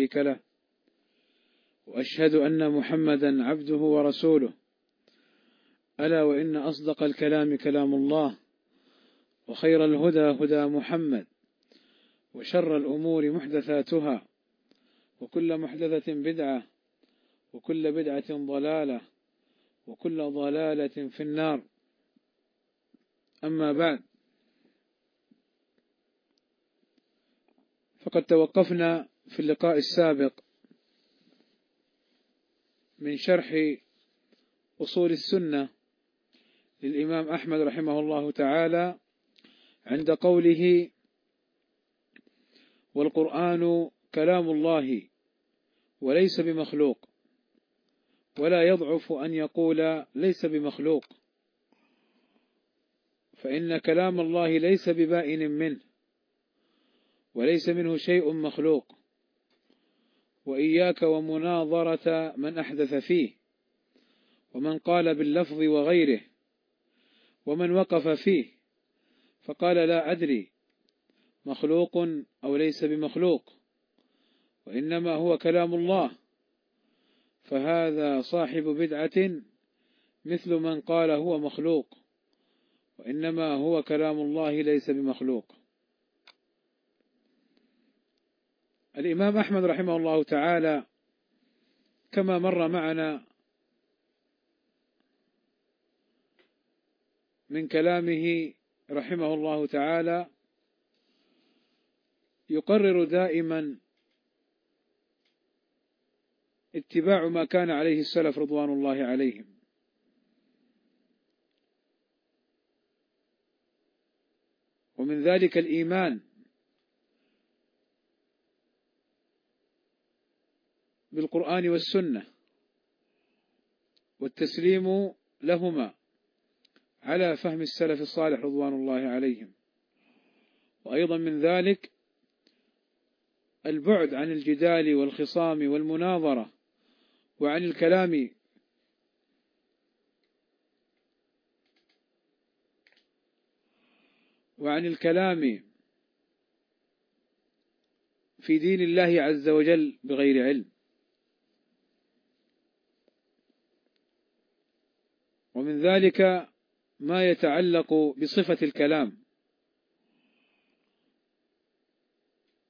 شريك له. وأشهد أن محمدا عبده ورسوله. ألا وإن أصدق الكلام كلام الله وخير الهدى هدى محمد وشر الأمور محدثاتها وكل محدثة بدعة وكل بدعة ضلالة وكل ضلالة في النار. أما بعد فقد توقفنا في اللقاء السابق من شرح أصول السنة للإمام أحمد رحمه الله تعالى عند قوله والقرآن كلام الله وليس بمخلوق ولا يضعف أن يقول ليس بمخلوق فإن كلام الله ليس ببائن منه وليس منه شيء مخلوق وإياك ومناظرة من أحدث فيه ومن قال باللفظ وغيره ومن وقف فيه فقال لا أدري مخلوق أو ليس بمخلوق وإنما هو كلام الله فهذا صاحب بدعة مثل من قال هو مخلوق وإنما هو كلام الله ليس بمخلوق. الإمام أحمد رحمه الله تعالى كما مر معنا من كلامه رحمه الله تعالى يقرر دائما اتباع ما كان عليه السلف رضوان الله عليهم. ومن ذلك الإيمان بالقرآن والسنة والتسليم لهما على فهم السلف الصالح رضوان الله عليهم. وأيضا من ذلك البعد عن الجدال والخصام والمناظرة وعن الكلام وعن الكلام في دين الله عز وجل بغير علم. ومن ذلك ما يتعلق بصفة الكلام.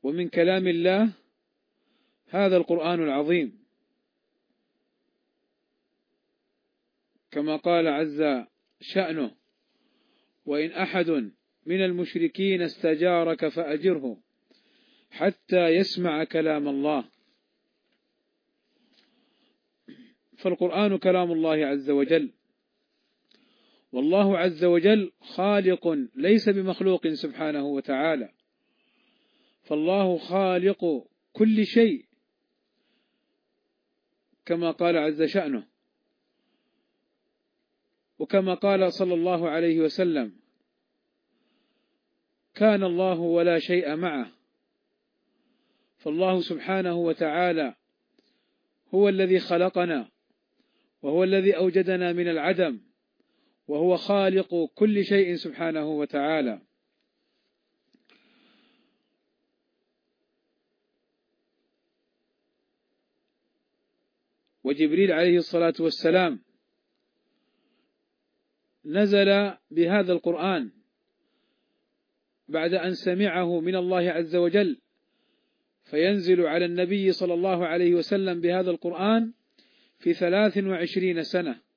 ومن كلام الله هذا القرآن العظيم. كما قال عز شأنه وإن أحد من المشركين استجارك فأجره حتى يسمع كلام الله. فالقرآن كلام الله عز وجل. والله عز وجل خالق ليس بمخلوق سبحانه وتعالى. فالله خالق كل شيء كما قال عز شأنه. وكما قال صلى الله عليه وسلم كان الله ولا شيء معه. فالله سبحانه وتعالى هو الذي خلقنا وهو الذي أوجدنا من العدم. وهو خالق كل شيء سبحانه وتعالى. وجبريل عليه الصلاة والسلام نزل بهذا القرآن بعد أن سمعه من الله عز وجل فينزل على النبي صلى الله عليه وسلم بهذا القرآن في ثلاث وعشرين سنة.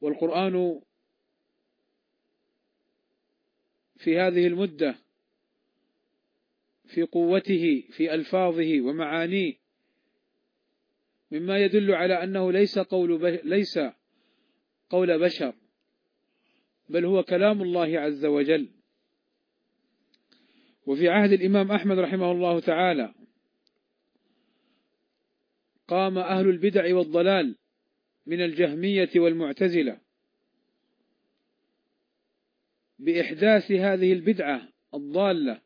والقرآن في هذه المدة في قوته في ألفاظه ومعانيه مما يدل على أنه ليس قول ليس قول بشر بل هو كلام الله عز وجل. وفي عهد الإمام أحمد رحمه الله تعالى قام أهل البدع والضلال من الجهمية والمعتزلة بإحداث هذه البدعة الضالة.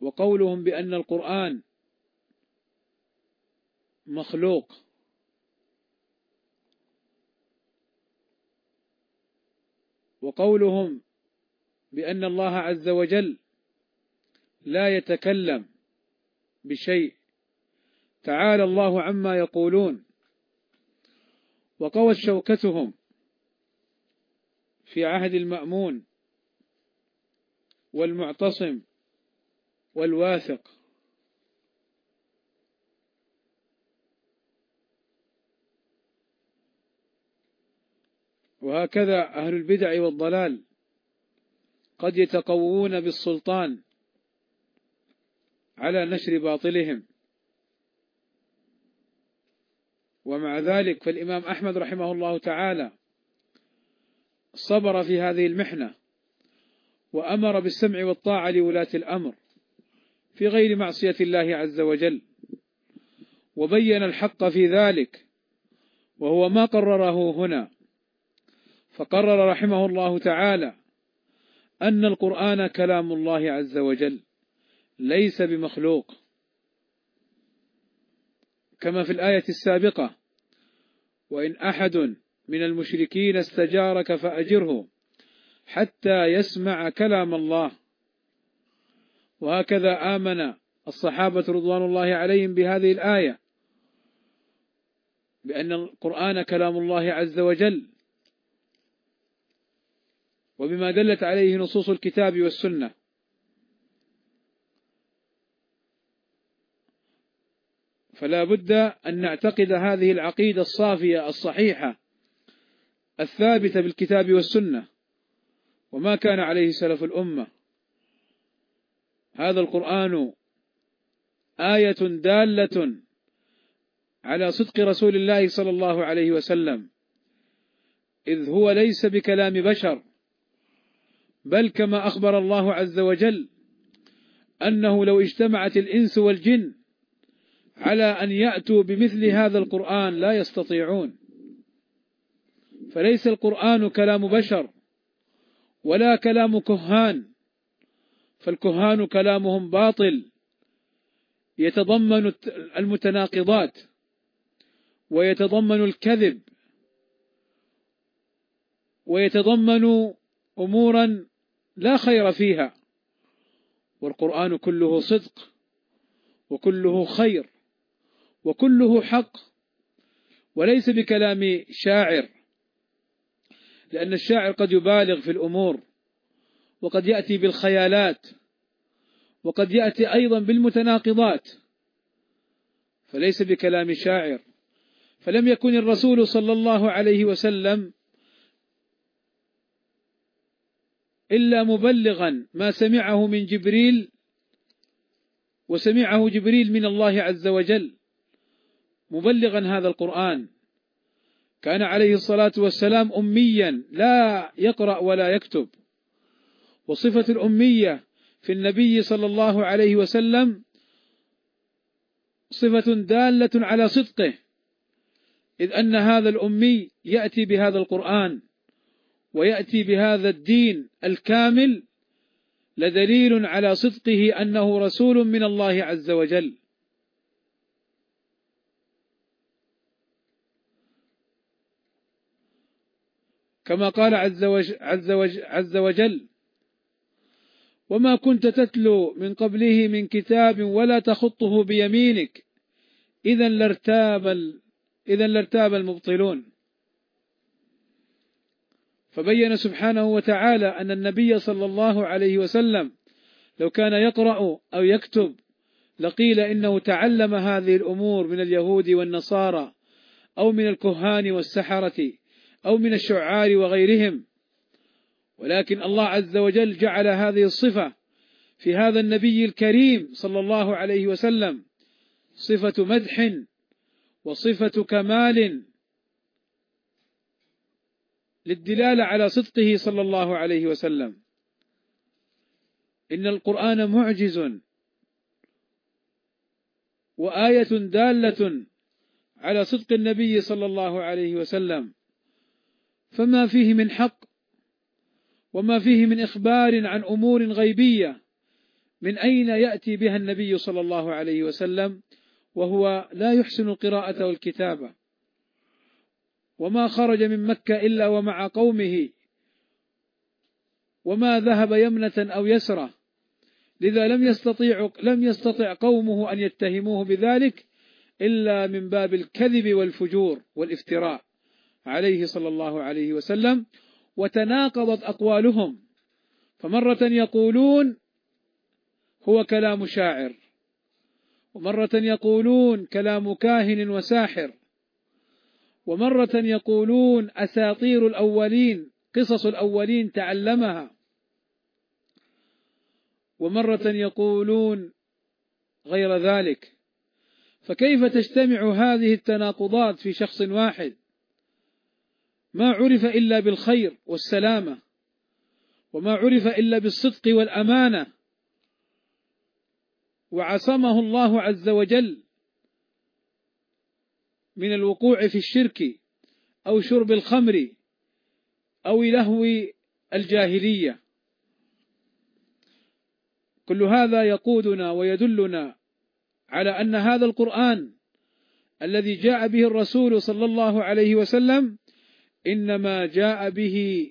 وقولهم بأن القرآن مخلوق. وقولهم بأن الله عز وجل لا يتكلم بشيء تعالى الله عما يقولون وقوت شوكتهم في عهد المأمون والمعتصم والواثق. وهكذا أهل البدع والضلال قد يتقوون بالسلطان على نشر باطلهم. ومع ذلك فالإمام أحمد رحمه الله تعالى صبر في هذه المحنة وأمر بالسمع والطاعة لولاة الأمر في غير معصية الله عز وجل وبين الحق في ذلك وهو ما قرره هنا فقرر رحمه الله تعالى أن القرآن كلام الله عز وجل ليس بمخلوق كما في الآية السابقة وإن أحد من المشركين استجارك فأجره حتى يسمع كلام الله. وهكذا آمن الصحابة رضوان الله عليهم بهذه الآية بأن القرآن كلام الله عز وجل وبما دلت عليه نصوص الكتاب والسنة. فلا بد أن نعتقد هذه العقيدة الصافية الصحيحة الثابتة بالكتاب والسنة وما كان عليه سلف الأمة. هذا القرآن آية دالة على صدق رسول الله صلى الله عليه وسلم إذ هو ليس بكلام بشر بل كما أخبر الله عز وجل أنه لو اجتمعت الإنس والجن على أن يأتوا بمثل هذا القرآن لا يستطيعون. فليس القرآن كلام بشر ولا كلام كهان فالكهان كلامهم باطل يتضمن المتناقضات ويتضمن الكذب ويتضمن أمورا لا خير فيها والقرآن كله صدق وكله خير. وكله حق وليس بكلام شاعر لأن الشاعر قد يبالغ في الأمور وقد يأتي بالخيالات وقد يأتي أيضا بالمتناقضات فليس بكلام شاعر. فلم يكن الرسول صلى الله عليه وسلم إلا مبلغا ما سمعه من جبريل وسمعه جبريل من الله عز وجل. مبلغا هذا القرآن. كان عليه الصلاة والسلام أميا لا يقرأ ولا يكتب. وصفة الأمية في النبي صلى الله عليه وسلم صفة دالة على صدقه إذ أن هذا الأمي يأتي بهذا القرآن ويأتي بهذا الدين الكامل لدليل على صدقه أنه رسول من الله عز وجل. كما قال عز وجل, عز وجل, عز وجل وما كنت تتلو من قبله من كتاب ولا تخطه بيمينك إذا لارتاب إذا لارتاب المبطلون. فبين سبحانه وتعالى أن النبي صلى الله عليه وسلم لو كان يقرأ أو يكتب لقيل إنه تعلم هذه الأمور من اليهود والنصارى أو من الكهان والسحرة أو من الشعار وغيرهم. ولكن الله عز وجل جعل هذه الصفة في هذا النبي الكريم صلى الله عليه وسلم. صفة مدح وصفة كمال للدلالة على صدقه صلى الله عليه وسلم. إن القرآن معجز وآية دالة على صدق النبي صلى الله عليه وسلم. فما فيه من حق وما فيه من إخبار عن أمور غيبية من أين يأتي بها النبي صلى الله عليه وسلم؟ وهو لا يحسن القراءة والكتابة. وما خرج من مكة إلا ومع قومه. وما ذهب يمنة أو يسرة. لذا لم يستطيع لم يستطع قومه أن يتهموه بذلك إلا من باب الكذب والفجور والإفتراء. عليه صلى الله عليه وسلم وتناقضت أقوالهم. فمرة يقولون هو كلام شاعر ومرة يقولون كلام كاهن وساحر ومرة يقولون أساطير الأولين قصص الأولين تعلمها ومرة يقولون غير ذلك. فكيف تجتمع هذه التناقضات في شخص واحد؟ ما عرف إلا بالخير والسلامة وما عرف إلا بالصدق والأمانة. وعصمه الله عز وجل من الوقوع في الشرك أو شرب الخمر أو لهو الجاهلية. كل هذا يقودنا ويدلنا على أن هذا القرآن الذي جاء به الرسول صلى الله عليه وسلم إنما جاء به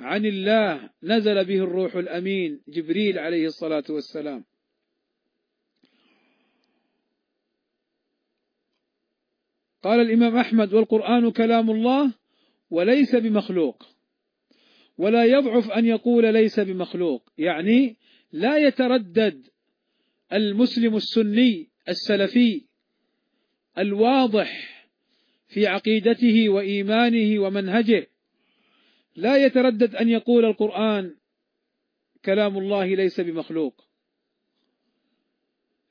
عن الله نزل به الروح الأمين جبريل عليه الصلاة والسلام. قال الإمام أحمد والقرآن كلام الله وليس بمخلوق. ولا يضعف أن يقول ليس بمخلوق. يعني لا يتردد المسلم السني السلفي الواضح في عقيدته وإيمانه ومنهجه. لا يتردد أن يقول القرآن كلام الله ليس بمخلوق.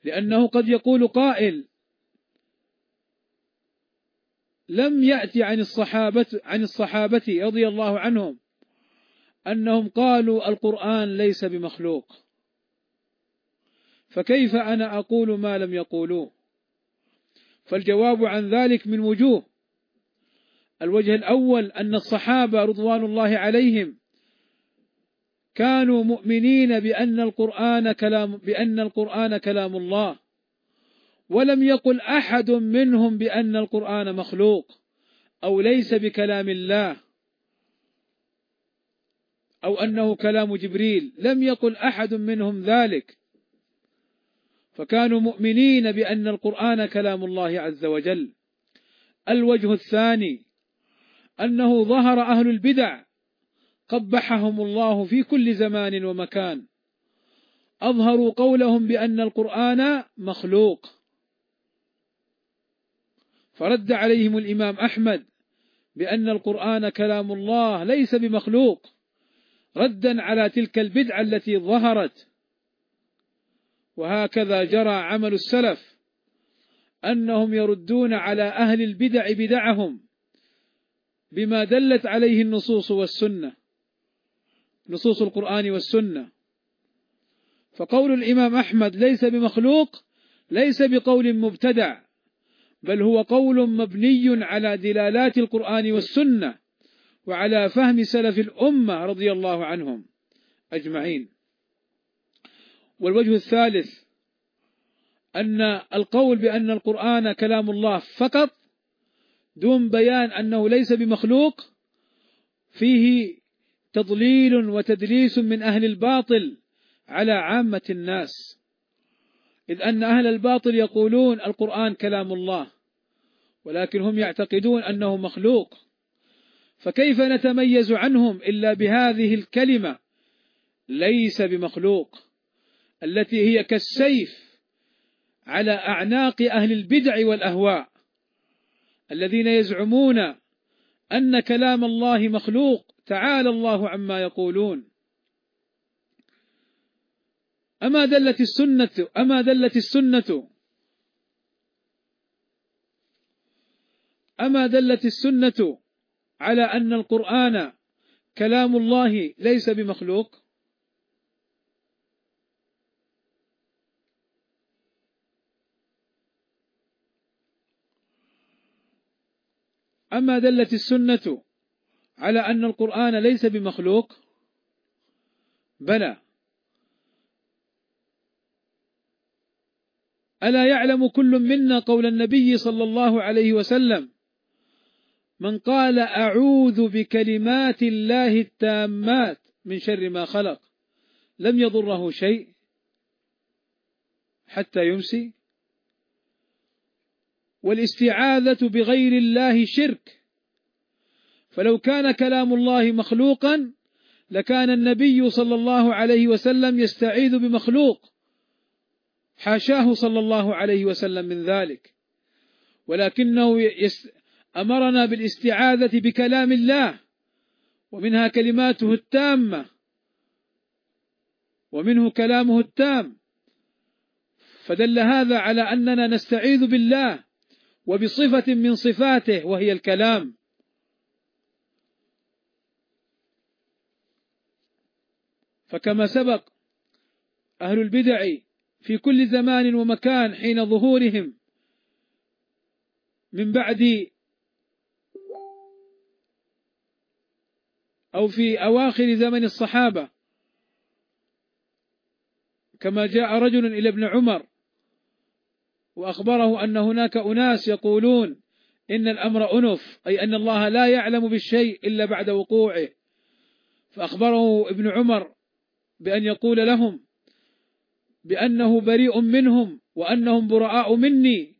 لأنه قد يقول قائل لم يأتي عن الصحابة عن الصحابة رضي الله عنهم أنهم قالوا القرآن ليس بمخلوق. فكيف أنا أقول ما لم يقولوه فالجواب عن ذلك من وجوه. الوجه الأول أن الصحابة رضوان الله عليهم كانوا مؤمنين بأن القرآن كلام بأن القرآن كلام الله ولم يقل أحد منهم بأن القرآن مخلوق أو ليس بكلام الله أو أنه كلام جبريل لم يقل أحد منهم ذلك. فكانوا مؤمنين بأن القرآن كلام الله عز وجل. الوجه الثاني أنه ظهر أهل البدع قبحهم الله في كل زمان ومكان. أظهروا قولهم بأن القرآن مخلوق. فرد عليهم الإمام أحمد بأن القرآن كلام الله ليس بمخلوق. ردا على تلك البدعة التي ظهرت. وهكذا جرى عمل السلف أنهم يردون على أهل البدع بدعهم بما دلت عليه النصوص والسنة نصوص القرآن والسنة. فقول الإمام أحمد ليس بمخلوق ليس بقول مبتدع بل هو قول مبني على دلالات القرآن والسنة وعلى فهم سلف الأمة رضي الله عنهم أجمعين. والوجه الثالث أن القول بأن القرآن كلام الله فقط دون بيان أنه ليس بمخلوق فيه تضليل وتدليس من أهل الباطل على عامة الناس. إذ أن أهل الباطل يقولون القرآن كلام الله ولكن هم يعتقدون أنه مخلوق. فكيف نتميز عنهم إلا بهذه الكلمة ليس بمخلوق؟ التي هي كالسيف على أعناق أهل البدع والأهواء الذين يزعمون أن كلام الله مخلوق تعالى الله عما يقولون. أما دلت السنة أما دلت السنة أما دلت السنة على أن القرآن كلام الله ليس بمخلوق أما دلت السنة على أن القرآن ليس بمخلوق بلى. ألا يعلم كل منا قول النبي صلى الله عليه وسلم؟ من قال أعوذ بكلمات الله التامات من شر ما خلق لم يضره شيء حتى يمسي. والاستعاذة بغير الله شرك. فلو كان كلام الله مخلوقا لكان النبي صلى الله عليه وسلم يستعيذ بمخلوق. حاشاه صلى الله عليه وسلم من ذلك. ولكنه أمرنا بالاستعاذة بكلام الله ومنها كلماته التامة ومنه كلامه التام. فدل هذا على أننا نستعيذ بالله وبصفة من صفاته وهي الكلام. فكما سبق أهل البدع في كل زمان ومكان حين ظهورهم من بعد أو في أواخر زمن الصحابة كما جاء رجل إلى ابن عمر وأخبره أن هناك أناس يقولون إن الأمر أنف أي أن الله لا يعلم بالشيء إلا بعد وقوعه. فأخبره ابن عمر بأن يقول لهم بأنه بريء منهم وأنهم براء مني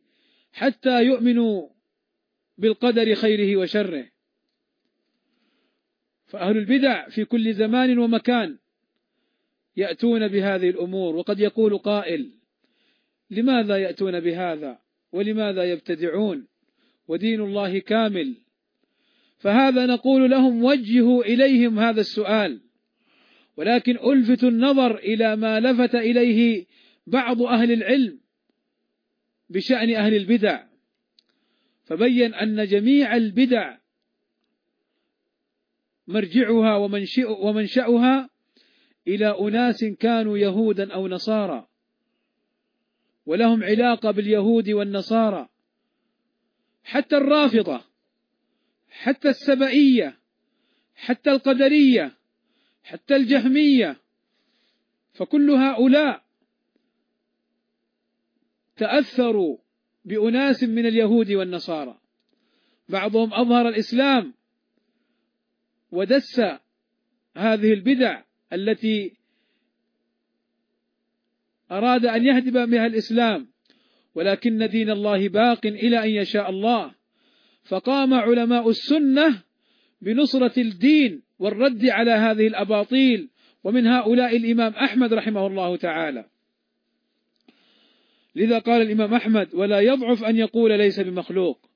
حتى يؤمنوا بالقدر خيره وشره. فأهل البدع في كل زمان ومكان يأتون بهذه الأمور وقد يقول قائل لماذا يأتون بهذا؟ ولماذا يبتدعون؟ ودين الله كامل. فهذا نقول لهم وجهوا إليهم هذا السؤال. ولكن ألفت النظر إلى ما لفت إليه بعض أهل العلم بشأن أهل البدع. فبين أن جميع البدع مرجعها ومنشأها إلى أناس كانوا يهودا أو نصارى. ولهم علاقة باليهود والنصارى حتى الرافضة حتى السبئية حتى القدرية حتى الجهمية فكل هؤلاء تأثروا بأناس من اليهود والنصارى. بعضهم أظهر الإسلام ودس هذه البدع التي أراد أن يهدم بها الإسلام ولكن دين الله باق إلى أن يشاء الله. فقام علماء السنة بنصرة الدين والرد على هذه الأباطيل ومن هؤلاء الإمام أحمد رحمه الله تعالى. لذا قال الإمام أحمد ولا يضعف أن يقول ليس بمخلوق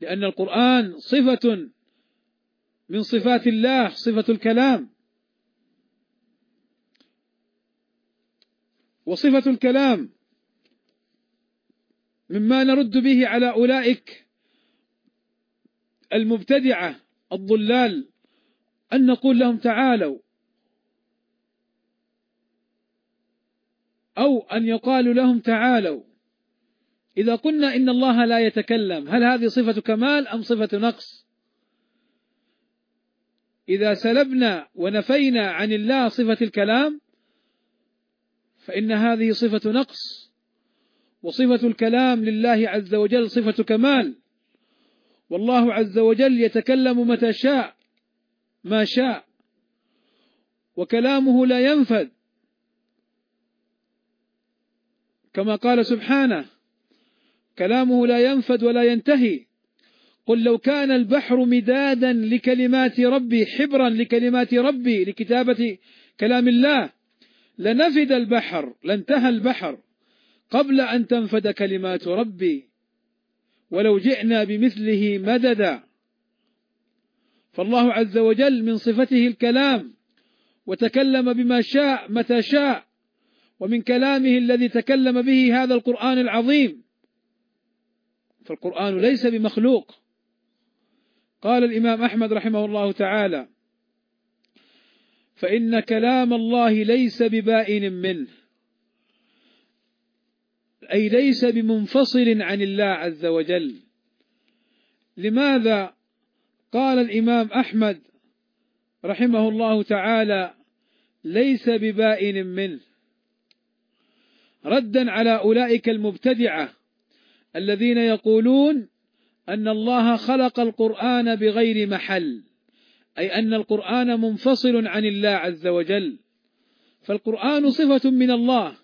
لأن القرآن صفة من صفات الله صفة الكلام. وصفة الكلام مما نرد به على أولئك المبتدعة الضلال أن نقول لهم تعالوا أو أن يقال لهم تعالوا. إذا قلنا إن الله لا يتكلم هل هذه صفة كمال أم صفة نقص؟ إذا سلبنا ونفينا عن الله صفة الكلام فإن هذه صفة نقص وصفة الكلام لله عز وجل صفة كمال. والله عز وجل يتكلم متى شاء ما شاء. وكلامه لا ينفذ كما قال سبحانه كلامه لا ينفد ولا ينتهي. قل لو كان البحر مدادا لكلمات ربي حبرا لكلمات ربي لكتابة كلام الله لنفد البحر لانتهى البحر. قبل أن تنفد كلمات ربي ولو جئنا بمثله مددا. فالله عز وجل من صفته الكلام وتكلم بما شاء متى شاء ومن كلامه الذي تكلم به هذا القرآن العظيم. فالقرآن ليس بمخلوق. قال الإمام أحمد رحمه الله تعالى فإن كلام الله ليس ببائن منه أي ليس بمنفصل عن الله عز وجل. لماذا قال الإمام أحمد رحمه الله تعالى ليس ببائن منه؟ ردا على أولئك المبتدعة الذين يقولون أن الله خلق القرآن بغير محل. أي أن القرآن منفصل عن الله عز وجل. فالقرآن صفة من الله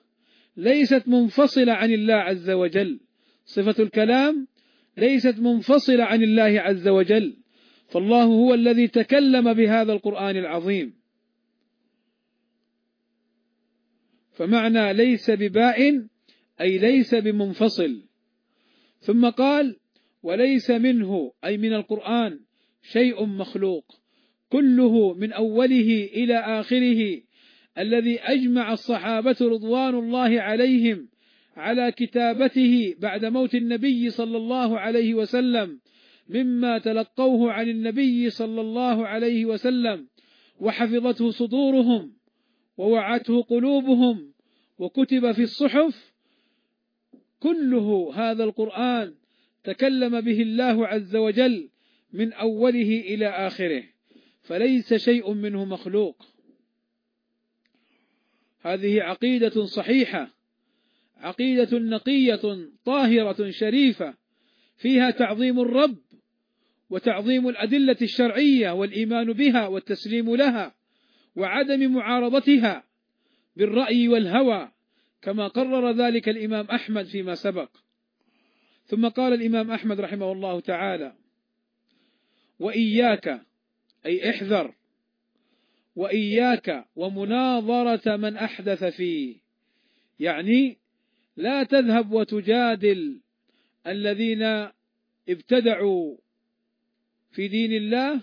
ليست منفصلة عن الله عز وجل. صفة الكلام ليست منفصلة عن الله عز وجل. فالله هو الذي تكلم بهذا القرآن العظيم. فمعنى ليس بباء أي ليس بمنفصل. ثم قال وليس منه أي من القرآن شيء مخلوق. كله من أوله إلى آخره الذي أجمع الصحابة رضوان الله عليهم على كتابته بعد موت النبي صلى الله عليه وسلم مما تلقوه عن النبي صلى الله عليه وسلم وحفظته صدورهم ووعته قلوبهم وكتب في الصحف كله هذا القرآن تكلم به الله عز وجل من أوله إلى آخره. فليس شيء منه مخلوق. هذه عقيدة صحيحة عقيدة نقية طاهرة شريفة فيها تعظيم الرب وتعظيم الأدلة الشرعية والإيمان بها والتسليم لها وعدم معارضتها بالرأي والهوى كما قرر ذلك الإمام أحمد فيما سبق. ثم قال الإمام أحمد رحمه الله تعالى وإياك أي احذر. وإياك ومناظرة من أحدث فيه. يعني لا تذهب وتجادل الذين ابتدعوا في دين الله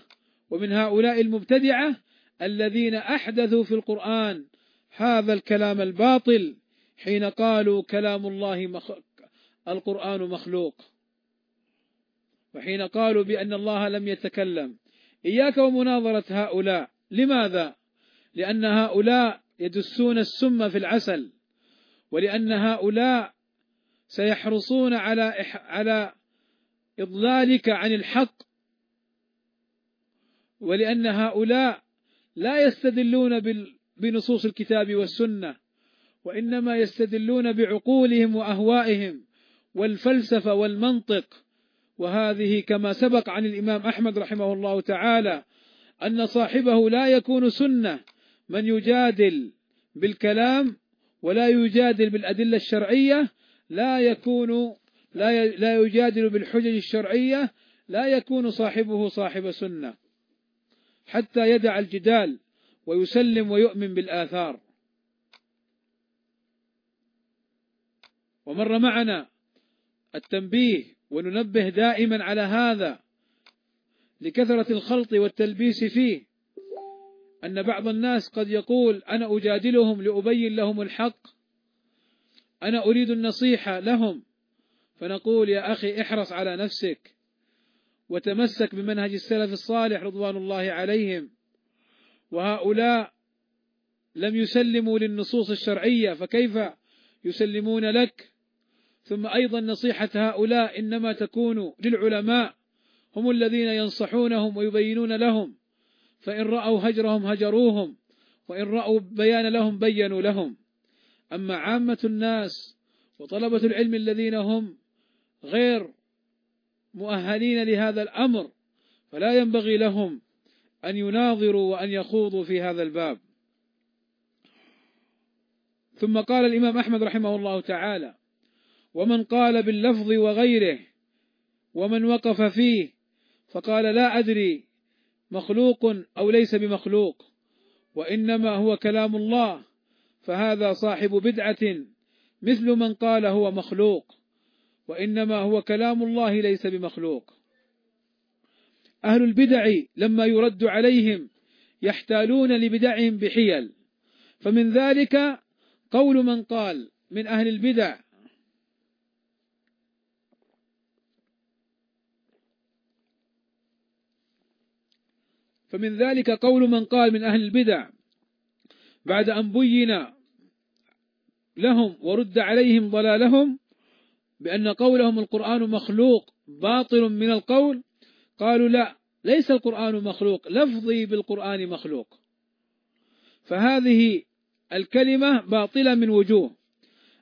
ومن هؤلاء المبتدعة الذين أحدثوا في القرآن هذا الكلام الباطل حين قالوا كلام الله مخ... القرآن مخلوق. وحين قالوا بأن الله لم يتكلم. إياك ومناظرة هؤلاء لماذا؟ لأن هؤلاء يدسون السم في العسل ولأن هؤلاء سيحرصون على على إضلالك عن الحق ولأن هؤلاء لا يستدلون بنصوص الكتاب والسنة وإنما يستدلون بعقولهم وأهوائهم والفلسفة والمنطق وهذه كما سبق عن الإمام أحمد رحمه الله تعالى أن صاحبه لا يكون سنة من يجادل بالكلام ولا يجادل بالأدلة الشرعية لا يكون لا لا يجادل بالحجج الشرعية لا يكون صاحبه صاحب سنة حتى يدع الجدال ويسلم ويؤمن بالآثار. ومر معنا التنبيه وننبه دائما على هذا لكثرة الخلط والتلبيس فيه. أن بعض الناس قد يقول أنا أجادلهم لأبين لهم الحق أنا أريد النصيحة لهم فنقول يا أخي احرص على نفسك وتمسك بمنهج السلف الصالح رضوان الله عليهم. وهؤلاء لم يسلموا للنصوص الشرعية فكيف يسلمون لك؟ ثم أيضا نصيحة هؤلاء إنما تكون للعلماء هم الذين ينصحونهم ويبينون لهم فإن رأوا هجرهم هجروهم وإن رأوا بيان لهم بينوا لهم. أما عامة الناس وطلبة العلم الذين هم غير مؤهلين لهذا الأمر فلا ينبغي لهم أن يناظروا وأن يخوضوا في هذا الباب. ثم قال الإمام أحمد رحمه الله تعالى ومن قال باللفظ وغيره ومن وقف فيه فقال لا أدري مخلوق أو ليس بمخلوق وإنما هو كلام الله فهذا صاحب بدعة مثل من قال هو مخلوق وإنما هو كلام الله ليس بمخلوق. أهل البدع لما يرد عليهم يحتالون لبدعهم بحيل فمن ذلك قول من قال من أهل البدع فمن ذلك قول من قال من أهل البدع بعد أن بين لهم ورد عليهم ضلالهم بأن قولهم القرآن مخلوق باطل من القول قالوا لا ليس القرآن مخلوق لفظي بالقرآن مخلوق. فهذه الكلمة باطلة من وجوه.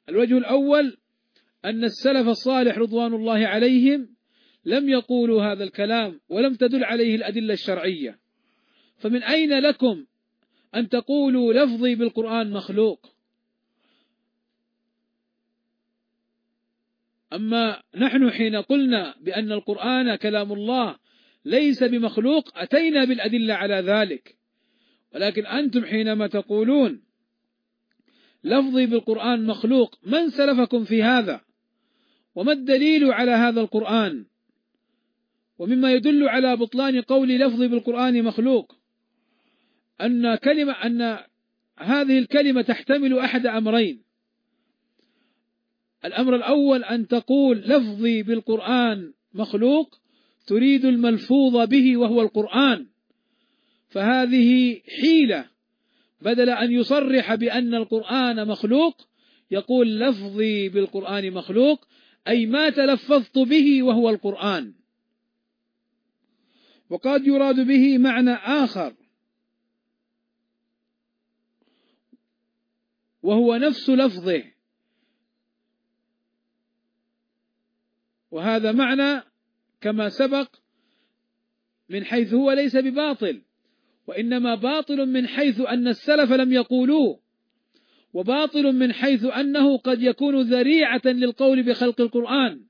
الوجه الأول أن السلف الصالح رضوان الله عليهم لم يقولوا هذا الكلام ولم تدل عليه الأدلة الشرعية. فمن أين لكم أن تقولوا لفظي بالقرآن مخلوق؟ أما نحن حين قلنا بأن القرآن كلام الله ليس بمخلوق أتينا بالأدلة على ذلك. ولكن أنتم حينما تقولون لفظي بالقرآن مخلوق من سلفكم في هذا؟ وما الدليل على هذا القرآن؟ ومما يدل على بطلان قول لفظي بالقرآن مخلوق. أن كلمة أن هذه الكلمة تحتمل أحد أمرين. الأمر الأول أن تقول لفظي بالقرآن مخلوق تريد الملفوظ به وهو القرآن. فهذه حيلة. بدل أن يصرح بأن القرآن مخلوق يقول لفظي بالقرآن مخلوق أي ما تلفظت به وهو القرآن. وقد يراد به معنى آخر. وهو نفس لفظه. وهذا معنى كما سبق من حيث هو ليس بباطل وإنما باطل من حيث أن السلف لم يقولوه وباطل من حيث أنه قد يكون ذريعة للقول بخلق القرآن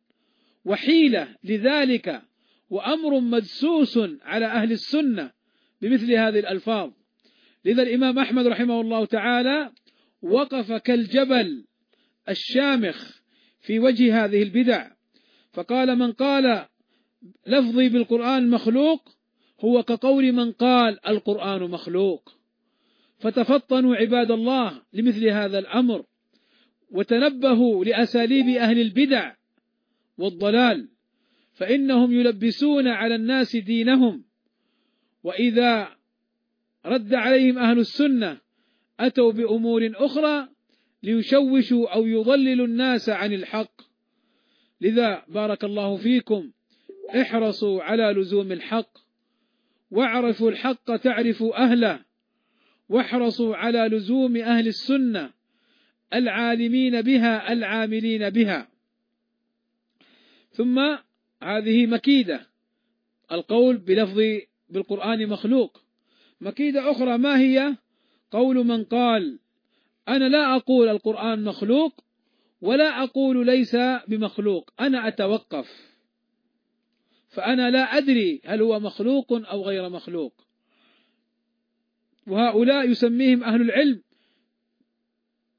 وحيلة لذلك وأمر مدسوس على أهل السنة بمثل هذه الألفاظ. لذا الإمام أحمد رحمه الله تعالى وقف كالجبل الشامخ في وجه هذه البدع. فقال من قال لفظي بالقرآن مخلوق هو كقول من قال القرآن مخلوق. فتفطنوا عباد الله لمثل هذا الأمر وتنبهوا لأساليب أهل البدع والضلال فإنهم يلبسون على الناس دينهم. وإذا رد عليهم أهل السنة أتوا بأمور أخرى ليشوشوا أو يضللوا الناس عن الحق. لذا بارك الله فيكم احرصوا على لزوم الحق واعرفوا الحق تعرفوا أهله واحرصوا على لزوم أهل السنة العالمين بها العاملين بها. ثم هذه مكيدة القول بلفظ بالقرآن مخلوق. مكيدة أخرى ما هي؟ قول من قال أنا لا أقول القرآن مخلوق ولا أقول ليس بمخلوق أنا أتوقف. فأنا لا أدري هل هو مخلوق أو غير مخلوق. وهؤلاء يسميهم أهل العلم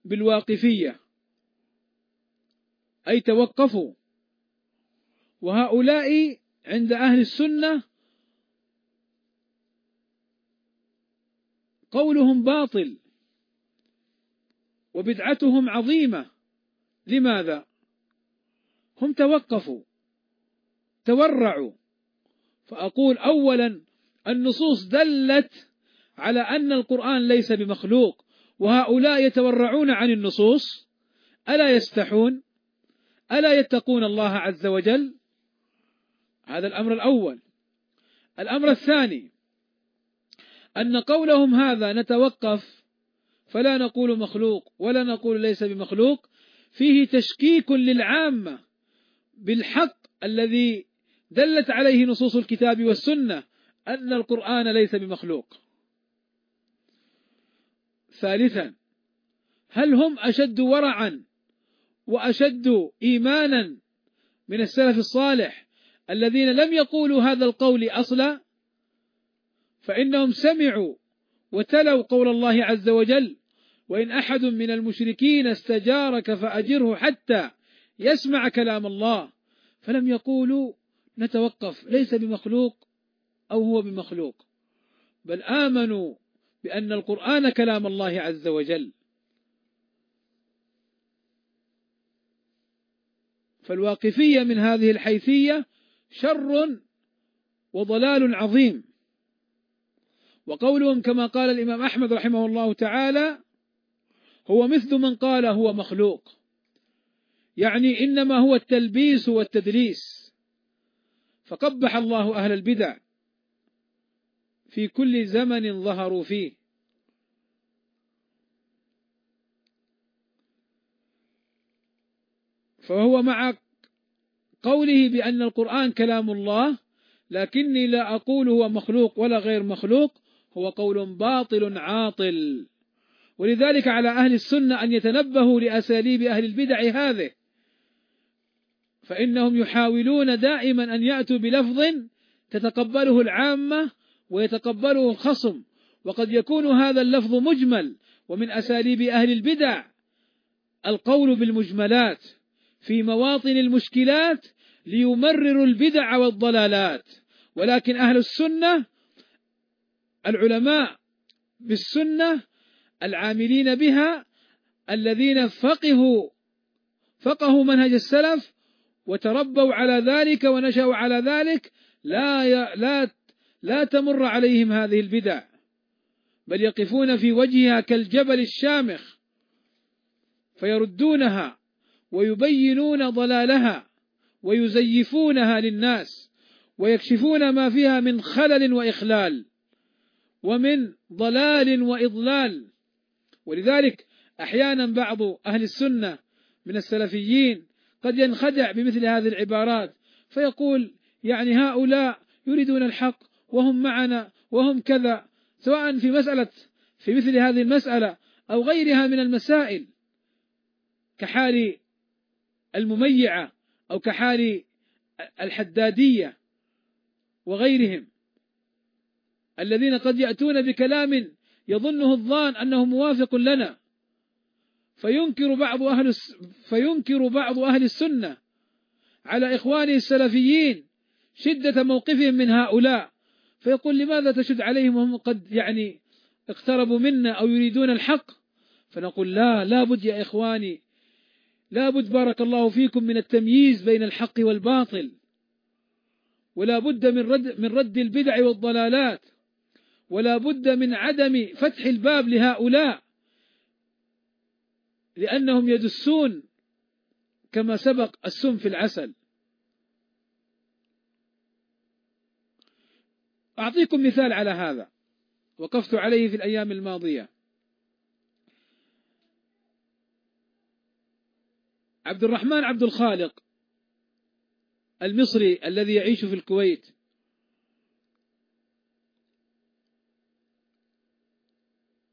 بالواقفية. أي توقفوا. وهؤلاء عند أهل السنة قولهم باطل وبدعتهم عظيمة. لماذا؟ هم توقفوا تورعوا. فأقول أولا النصوص دلت على أن القرآن ليس بمخلوق وهؤلاء يتورعون عن النصوص. ألا يستحون؟ ألا يتقون الله عز وجل؟ هذا الأمر الأول. الأمر الثاني أن قولهم هذا نتوقف فلا نقول مخلوق ولا نقول ليس بمخلوق فيه تشكيك للعامة بالحق الذي دلت عليه نصوص الكتاب والسنة أن القرآن ليس بمخلوق. ثالثا هل هم أشد ورعا وأشد إيمانا من السلف الصالح الذين لم يقولوا هذا القول أصلا؟ فإنهم سمعوا وتلوا قول الله عز وجل وإن أحد من المشركين استجارك فأجره حتى يسمع كلام الله. فلم يقولوا نتوقف ليس بمخلوق أو هو بمخلوق بل آمنوا بأن القرآن كلام الله عز وجل. فالواقفية من هذه الحيثية شر وضلال عظيم. وقولهم كما قال الإمام أحمد رحمه الله تعالى هو مثل من قال هو مخلوق. يعني إنما هو التلبيس والتدليس. فقبح الله أهل البدع في كل زمن ظهروا فيه. فهو مع قوله بأن القرآن كلام الله لكني لا أقول هو مخلوق ولا غير مخلوق هو قول باطل عاطل. ولذلك على أهل السنة أن يتنبهوا لأساليب أهل البدع هذه. فإنهم يحاولون دائما أن يأتوا بلفظ تتقبله العامة ويتقبله الخصم. وقد يكون هذا اللفظ مجمل ومن أساليب أهل البدع القول بالمجملات في مواطن المشكلات ليمرروا البدع والضلالات. ولكن أهل السنة العلماء بالسنة العاملين بها الذين فقهوا فقهوا منهج السلف وتربوا على ذلك ونشأوا على ذلك لا لا لا تمر عليهم هذه البدع. بل يقفون في وجهها كالجبل الشامخ فيردونها ويبينون ضلالها ويزيفونها للناس ويكشفون ما فيها من خلل وإخلال. ومن ضلال وإضلال. ولذلك أحيانا بعض أهل السنة من السلفيين قد ينخدع بمثل هذه العبارات فيقول يعني هؤلاء يريدون الحق وهم معنا وهم كذا سواء في مسألة في مثل هذه المسألة أو غيرها من المسائل. كحال المميعة أو كحال الحدادية وغيرهم. الذين قد يأتون بكلام يظنه الظان أنه موافق لنا. فينكر بعض أهل فينكر بعض أهل السنة على إخوانه السلفيين شدة موقفهم من هؤلاء. فيقول لماذا تشد عليهم وهم قد يعني اقتربوا منا أو يريدون الحق؟ فنقول لا لا بد يا إخواني لا بد بارك الله فيكم من التمييز بين الحق والباطل. ولا بد من رد, من رد البدع والضلالات. ولا بد من عدم فتح الباب لهؤلاء لأنهم يدسون كما سبق السم في العسل. أعطيكم مثال على هذا وقفت عليه في الأيام الماضية. عبد الرحمن عبد الخالق المصري الذي يعيش في الكويت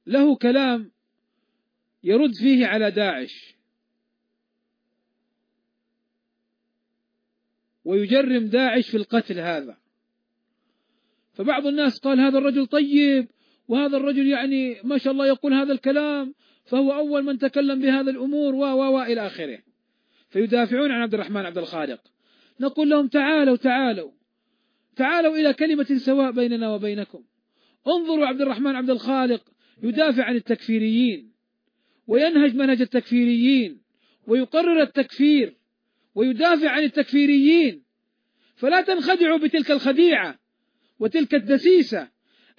له كلام يرد فيه على داعش. ويجرم داعش في القتل هذا. فبعض الناس قال هذا الرجل طيب وهذا الرجل يعني ما شاء الله يقول هذا الكلام فهو أول من تكلم بهذا الأمور و و و إلى آخره. فيدافعون عن عبد الرحمن عبد الخالق. نقول لهم تعالوا تعالوا. تعالوا إلى كلمة سواء بيننا وبينكم. انظروا عبد الرحمن عبد الخالق يدافع عن التكفيريين وينهج منهج التكفيريين ويقرر التكفير ويدافع عن التكفيريين. فلا تنخدعوا بتلك الخديعة وتلك الدسيسة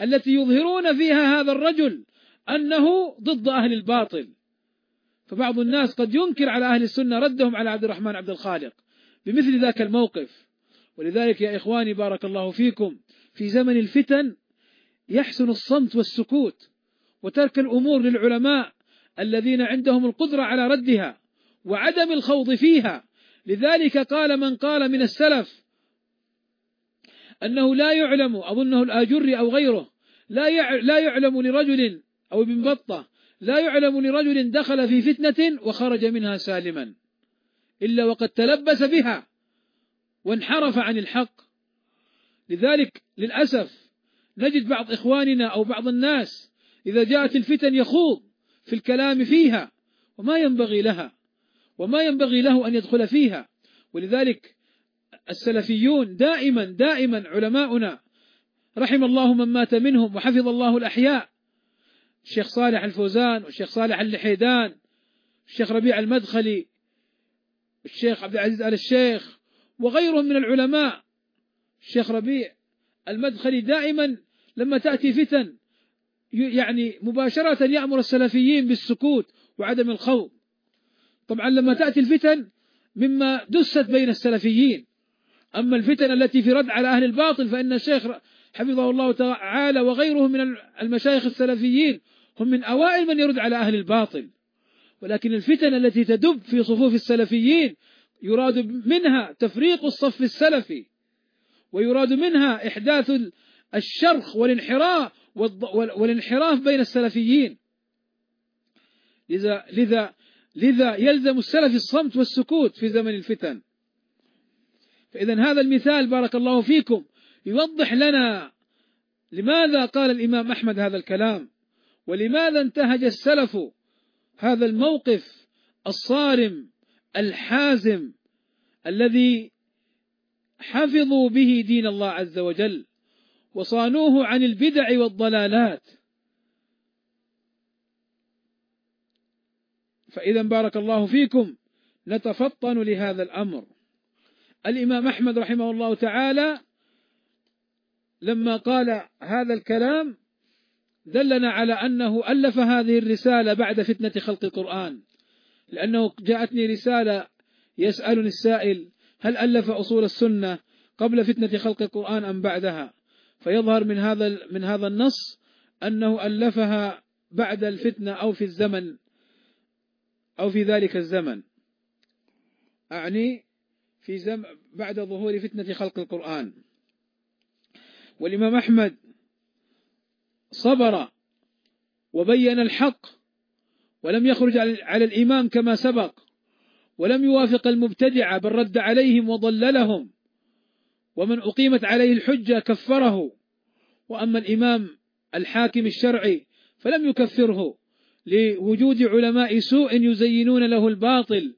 التي يظهرون فيها هذا الرجل أنه ضد أهل الباطل. فبعض الناس قد ينكر على أهل السنة ردهم على عبد الرحمن عبد الخالق بمثل ذاك الموقف. ولذلك يا إخواني بارك الله فيكم في زمن الفتن يحسن الصمت والسكوت. وترك الأمور للعلماء الذين عندهم القدرة على ردها وعدم الخوض فيها. لذلك قال من قال من السلف أنه لا يعلم أظنه الآجري أو غيره لا لا يعلم لرجل أو ابن بطة لا يعلم لرجل دخل في فتنة وخرج منها سالما إلا وقد تلبس بها وانحرف عن الحق. لذلك للأسف نجد بعض إخواننا أو بعض الناس إذا جاءت الفتن يخوض في الكلام فيها وما ينبغي لها وما ينبغي له أن يدخل فيها. ولذلك السلفيون دائما دائما علماؤنا رحم الله من مات منهم وحفظ الله الأحياء. الشيخ صالح الفوزان والشيخ صالح اللحيدان الشيخ ربيع المدخلي الشيخ عبد العزيز آل الشيخ وغيرهم من العلماء. الشيخ ربيع المدخلي دائما لما تأتي فتن يعني مباشرة يأمر السلفيين بالسكوت وعدم الخوض طبعا لما تأتي الفتن مما دست بين السلفيين. أما الفتن التي في رد على أهل الباطل فإن الشيخ حفظه الله تعالى وغيره من المشايخ السلفيين هم من أوائل من يرد على أهل الباطل. ولكن الفتن التي تدب في صفوف السلفيين يراد منها تفريق الصف السلفي ويراد منها إحداث الشرخ والانحراف والانحراف بين السلفيين. لذا لذا لذا يلزم السلف الصمت والسكوت في زمن الفتن. فإذا هذا المثال بارك الله فيكم يوضح لنا لماذا قال الإمام أحمد هذا الكلام ولماذا انتهج السلف هذا الموقف الصارم الحازم الذي حفظوا به دين الله عز وجل. وصانوه عن البدع والضلالات. فإذا بارك الله فيكم نتفطن لهذا الأمر. الإمام أحمد رحمه الله تعالى لما قال هذا الكلام دلنا على أنه ألف هذه الرسالة بعد فتنة خلق القرآن. لأنه جاءتني رسالة يسألني السائل هل ألف أصول السنة قبل فتنة خلق القرآن أم بعدها؟ فيظهر من هذا من هذا النص أنه ألفها بعد الفتنة أو في الزمن أو في ذلك الزمن. أعني في زم بعد ظهور فتنة خلق القرآن. والإمام أحمد صبر وبين الحق ولم يخرج على الإمام كما سبق ولم يوافق المبتدعة بل رد عليهم وضللهم. ومن أقيمت عليه الحجة كفره. وأما الإمام الحاكم الشرعي فلم يكفره لوجود علماء سوء يزينون له الباطل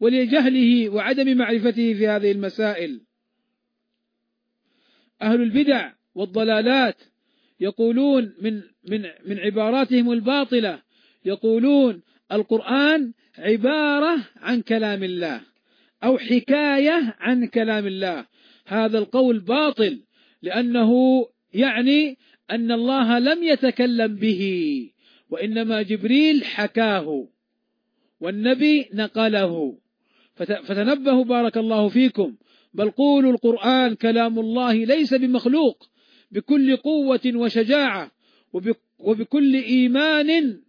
ولجهله وعدم معرفته في هذه المسائل. أهل البدع والضلالات يقولون من من من عباراتهم الباطلة يقولون القرآن عبارة عن كلام الله أو حكاية عن كلام الله. هذا القول باطل لأنه يعني أن الله لم يتكلم به وإنما جبريل حكاه والنبي نقله. فتنبهوا بارك الله فيكم. بل قولوا القرآن كلام الله ليس بمخلوق بكل قوة وشجاعة وبكل إيمان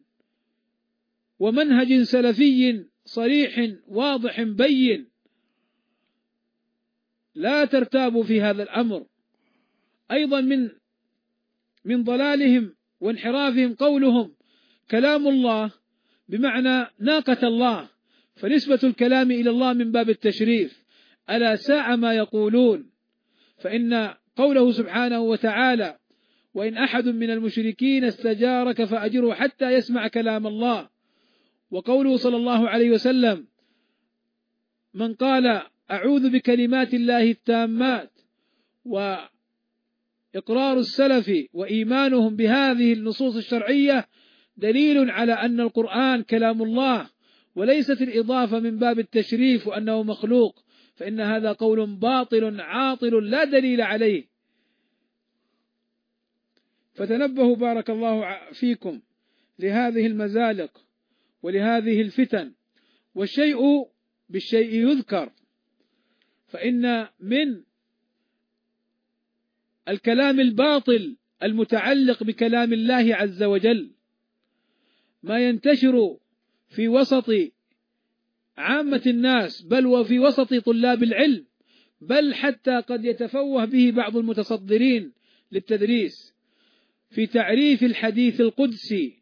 ومنهج سلفي صريح واضح بين. لا ترتابوا في هذا الأمر. أيضا من من ضلالهم وانحرافهم قولهم كلام الله بمعنى ناقة الله فنسبة الكلام إلى الله من باب التشريف. ألا ساء ما يقولون؟ فإن قوله سبحانه وتعالى وإن أحد من المشركين استجارك فأجره حتى يسمع كلام الله وقوله صلى الله عليه وسلم من قال أعوذ بكلمات الله التامات وإقرار السلف وإيمانهم بهذه النصوص الشرعية دليل على أن القرآن كلام الله وليست الإضافة من باب التشريف وأنه مخلوق فإن هذا قول باطل عاطل لا دليل عليه. فتنبهوا بارك الله فيكم لهذه المزالق ولهذه الفتن والشيء بالشيء يذكر. فإن من الكلام الباطل المتعلق بكلام الله عز وجل ما ينتشر في وسط عامة الناس بل وفي وسط طلاب العلم بل حتى قد يتفوه به بعض المتصدرين للتدريس في تعريف الحديث القدسي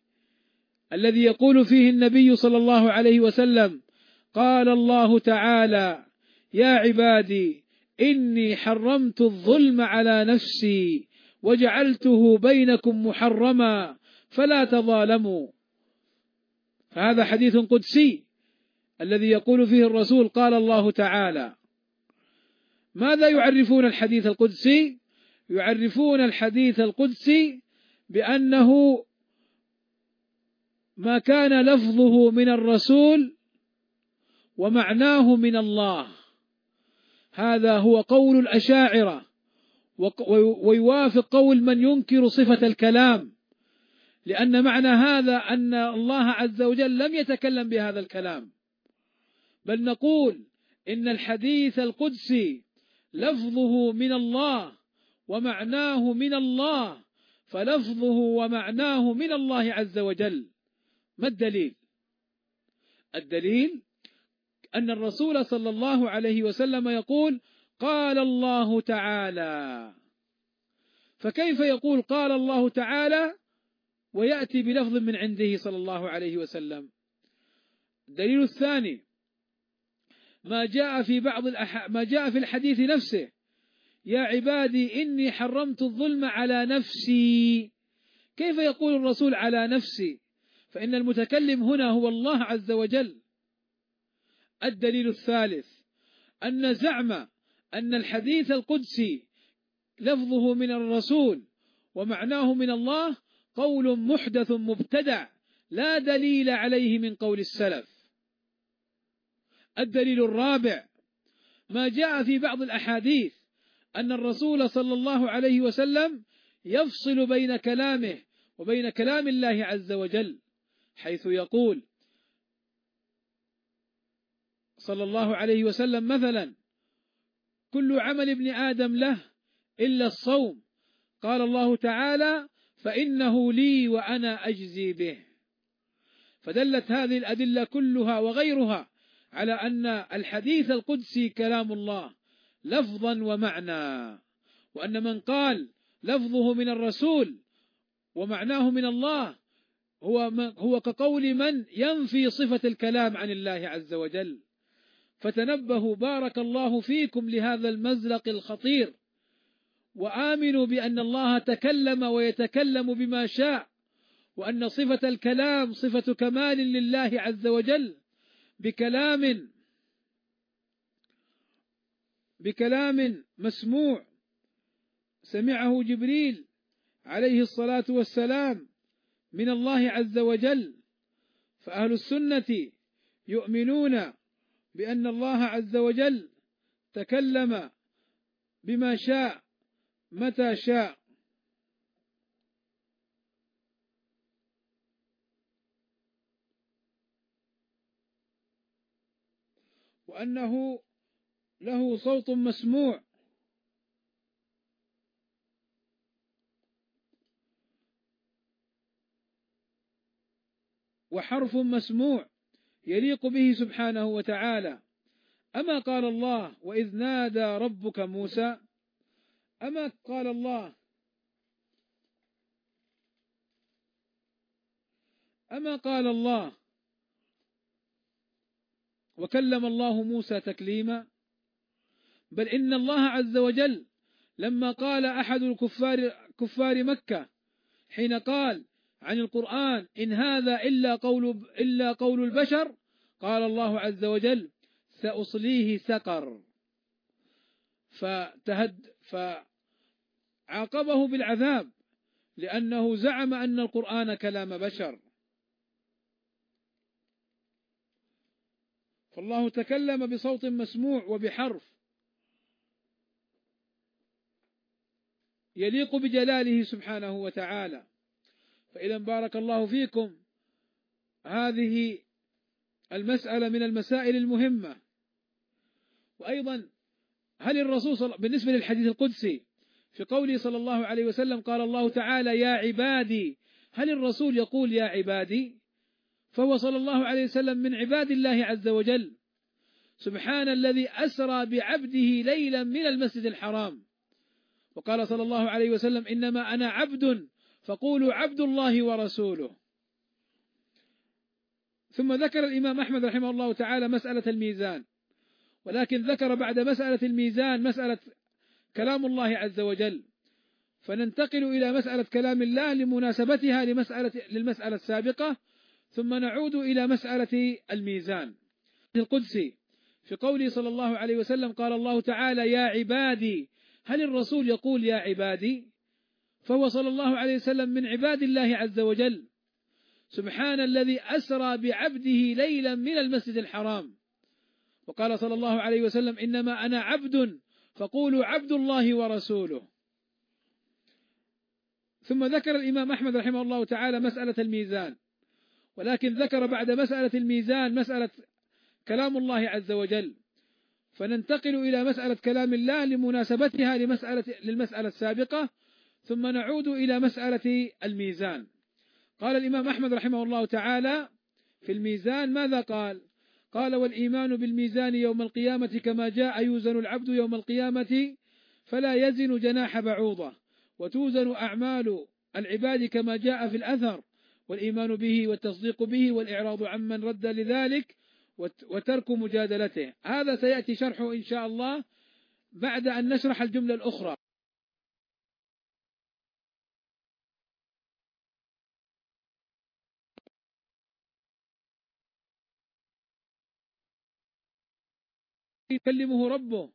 الذي يقول فيه النبي صلى الله عليه وسلم قال الله تعالى يا عبادي إني حرمت الظلم على نفسي وجعلته بينكم محرما فلا تظالموا. فهذا حديث قدسي الذي يقول فيه الرسول قال الله تعالى ماذا يعرفون الحديث القدسي؟ يعرفون الحديث القدسي بأنه ما كان لفظه من الرسول ومعناه من الله. هذا هو قول الأشاعرة. ويوافق قول من ينكر صفة الكلام. لأن معنى هذا أن الله عز وجل لم يتكلم بهذا الكلام. بل نقول إن الحديث القدسي لفظه من الله ومعناه من الله فلفظه ومعناه من الله عز وجل. ما الدليل؟ الدليل أن الرسول صلى الله عليه وسلم يقول قال الله تعالى. فكيف يقول قال الله تعالى؟ ويأتي بلفظ من عنده صلى الله عليه وسلم. الدليل الثاني ما جاء في بعض الأح... ما جاء في الحديث نفسه. يا عبادي إني حرمت الظلم على نفسي. كيف يقول الرسول على نفسي؟ فإن المتكلم هنا هو الله عز وجل. الدليل الثالث أن زعم أن الحديث القدسي لفظه من الرسول ومعناه من الله قول محدث مبتدع لا دليل عليه من قول السلف. الدليل الرابع ما جاء في بعض الأحاديث أن الرسول صلى الله عليه وسلم يفصل بين كلامه وبين كلام الله عز وجل حيث يقول صلى الله عليه وسلم مثلا كل عمل ابن آدم له إلا الصوم. قال الله تعالى فإنه لي وأنا أجزي به. فدلت هذه الأدلة كلها وغيرها على أن الحديث القدسي كلام الله لفظا ومعنى وأن من قال لفظه من الرسول ومعناه من الله هو هو كقول من ينفي صفة الكلام عن الله عز وجل. فتنبهوا بارك الله فيكم لهذا المزلق الخطير وآمنوا بأن الله تكلم ويتكلم بما شاء وأن صفة الكلام صفة كمال لله عز وجل بكلام بكلام مسموع سمعه جبريل عليه الصلاة والسلام من الله عز وجل فأهل السنة يؤمنون بأن الله عز وجل تكلم بما شاء متى شاء. وأنه له صوت مسموع. وحرف مسموع. يليق به سبحانه وتعالى. أما قال الله وإذ نادى ربك موسى أما قال الله أما قال الله وكلم الله موسى تكليما بل إن الله عز وجل لما قال أحد الكفار كفار مكة حين قال عن القرآن إن هذا إلا قول إلا قول البشر قال الله عز وجل سأصليه سقر. فتهد فعاقبه بالعذاب لأنه زعم أن القرآن كلام بشر. فالله تكلم بصوت مسموع وبحرف يليق بجلاله سبحانه وتعالى. فإذا بارك الله فيكم. هذه المسألة من المسائل المهمة. وأيضا هل الرسول صل... بالنسبة للحديث القدسي في قوله صلى الله عليه وسلم قال الله تعالى يا عبادي هل الرسول يقول يا عبادي؟ فهو صلى الله عليه وسلم من عباد الله عز وجل. سبحان الذي أسرى بعبده ليلا من المسجد الحرام. وقال صلى الله عليه وسلم إنما أنا عبد فقولوا عبد الله ورسوله. ثم ذكر الإمام أحمد رحمه الله تعالى مسألة الميزان. ولكن ذكر بعد مسألة الميزان مسألة كلام الله عز وجل. فننتقل إلى مسألة كلام الله لمناسبتها لمسألة للمسألة السابقة ثم نعود إلى مسألة الميزان. القدسي في قوله صلى الله عليه وسلم قال الله تعالى يا عبادي. هل الرسول يقول يا عبادي فهو صلى الله عليه وسلم من عباد الله عز وجل. سبحان الذي أسرى بعبده ليلا من المسجد الحرام. وقال صلى الله عليه وسلم إنما أنا عبد فقولوا عبد الله ورسوله. ثم ذكر الإمام أحمد رحمه الله تعالى مسألة الميزان. ولكن ذكر بعد مسألة الميزان مسألة كلام الله عز وجل. فننتقل إلى مسألة كلام الله لمناسبتها لمسألة للمسألة السابقة ثم نعود إلى مسألة الميزان. قال الإمام أحمد رحمه الله تعالى في الميزان ماذا قال؟ قال والإيمان بالميزان يوم القيامة كما جاء يوزن العبد يوم القيامة فلا يزن جناح بعوضة وتوزن أعمال العباد كما جاء في الأثر والإيمان به والتصديق به والإعراض عمن رد لذلك وترك مجادلته. هذا سيأتي شرحه إن شاء الله بعد أن نشرح الجملة الأخرى. يكلمه ربه.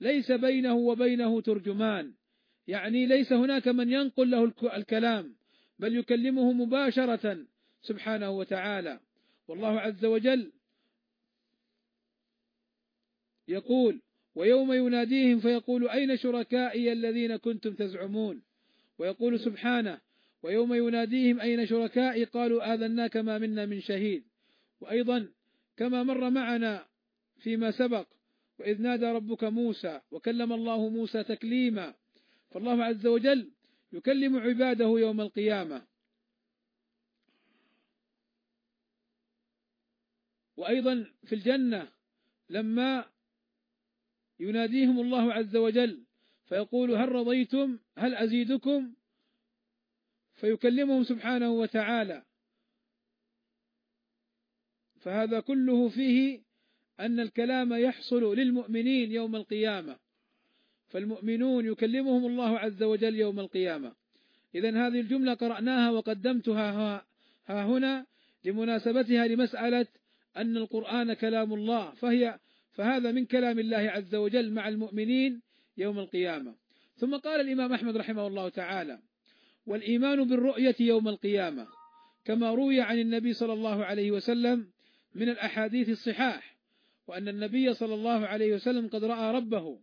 ليس بينه وبينه ترجمان. يعني ليس هناك من ينقل له الكلام بل يكلمه مباشرة سبحانه وتعالى. والله عز وجل يقول ويوم يناديهم فيقول أين شركائي الذين كنتم تزعمون؟ ويقول سبحانه ويوم يناديهم أين شركائي؟ قالوا آذناك ما منا من شهيد. وأيضا كما مر معنا فيما سبق وإذ نادى ربك موسى وكلم الله موسى تكليما فالله عز وجل يكلم عباده يوم القيامة. وأيضا في الجنة لما يناديهم الله عز وجل فيقول هل رضيتم؟ هل أزيدكم؟ فيكلمهم سبحانه وتعالى. فهذا كله فيه أن الكلام يحصل للمؤمنين يوم القيامة. فالمؤمنون يكلمهم الله عز وجل يوم القيامة. إذا هذه الجملة قرأناها وقدمتها ها هنا لمناسبتها لمسألة أن القرآن كلام الله. فهي فهذا من كلام الله عز وجل مع المؤمنين يوم القيامة. ثم قال الإمام أحمد رحمه الله تعالى والإيمان بالرؤية يوم القيامة كما روي عن النبي صلى الله عليه وسلم من الأحاديث الصحاح. وأن النبي صلى الله عليه وسلم قد رأى ربه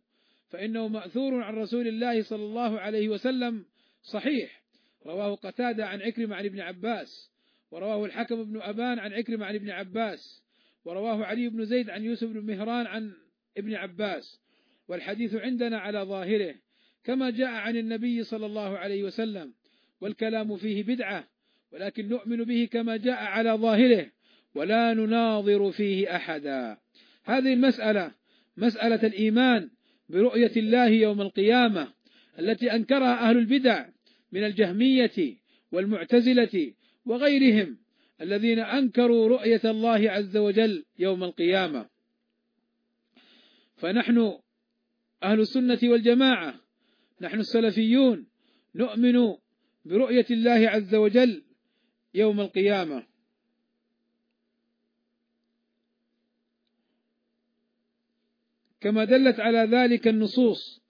فإنه مأثور عن رسول الله صلى الله عليه وسلم. صحيح. رواه قتادة عن عكرمة عن ابن عباس ورواه الحكم بن أبان عن عكرمة عن ابن عباس ورواه علي بن زيد عن يوسف بن مهران عن ابن عباس. والحديث عندنا على ظاهره كما جاء عن النبي صلى الله عليه وسلم والكلام فيه بدعة ولكن نؤمن به كما جاء على ظاهره ولا نناظر فيه أحدا. هذه المسألة مسألة الإيمان برؤية الله يوم القيامة التي أنكرها أهل البدع من الجهمية والمعتزلة وغيرهم الذين أنكروا رؤية الله عز وجل يوم القيامة. فنحن أهل السنة والجماعة نحن السلفيون نؤمن برؤية الله عز وجل يوم القيامة. كما دلت على ذلك النصوص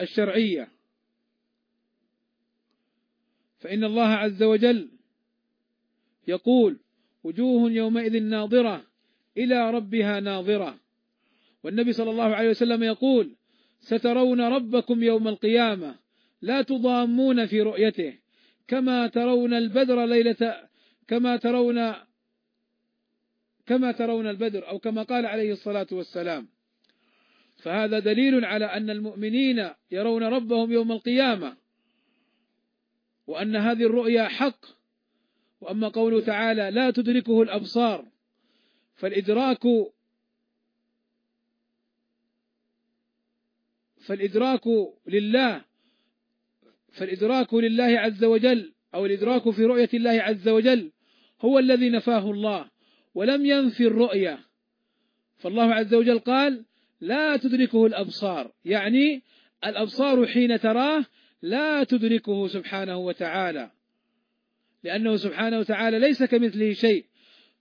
الشرعية. فإن الله عز وجل يقول وجوه يومئذ ناظرة إلى ربها ناظرة. والنبي صلى الله عليه وسلم يقول سترون ربكم يوم القيامة لا تضامون في رؤيته كما ترون البدر ليلة كما ترون كما ترون البدر أو كما قال عليه الصلاة والسلام. فهذا دليل على أن المؤمنين يرون ربهم يوم القيامة وأن هذه الرؤيا حق وأما قوله تعالى لا تدركه الأبصار فالإدراك فالإدراك لله فالإدراك لله عز وجل أو الإدراك في رؤية الله عز وجل هو الذي نفاه الله ولم ينفي الرؤية فالله عز وجل قال لا تدركه الأبصار. يعني الأبصار حين تراه لا تدركه سبحانه وتعالى. لأنه سبحانه وتعالى ليس كمثله شيء.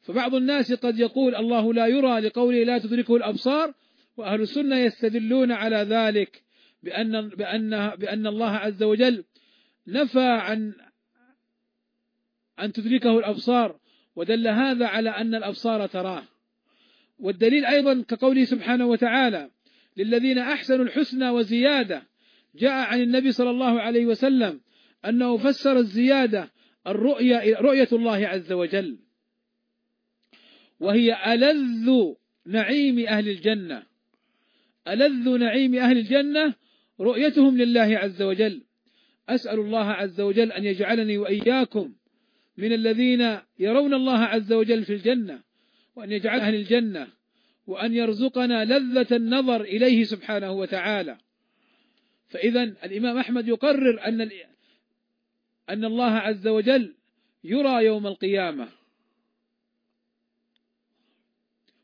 فبعض الناس قد يقول الله لا يرى لقوله لا تدركه الأبصار وأهل السنة يستدلون على ذلك بأن بأن بأن الله عز وجل نفى عن أن تدركه الأبصار ودل هذا على أن الأبصار تراه. والدليل أيضا كقوله سبحانه وتعالى للذين أحسنوا الحسنى وزيادة جاء عن النبي صلى الله عليه وسلم أنه فسر الزيادة الرؤية رؤية الله عز وجل وهي ألذ نعيم أهل الجنة. ألذ نعيم أهل الجنة رؤيتهم لله عز وجل. أسأل الله عز وجل أن يجعلني وإياكم من الذين يرون الله عز وجل في الجنة. وأن يجعل أهل الجنة وأن يرزقنا لذة النظر إليه سبحانه وتعالى. فإذا الإمام أحمد يقرر أن أن الله عز وجل يرى يوم القيامة.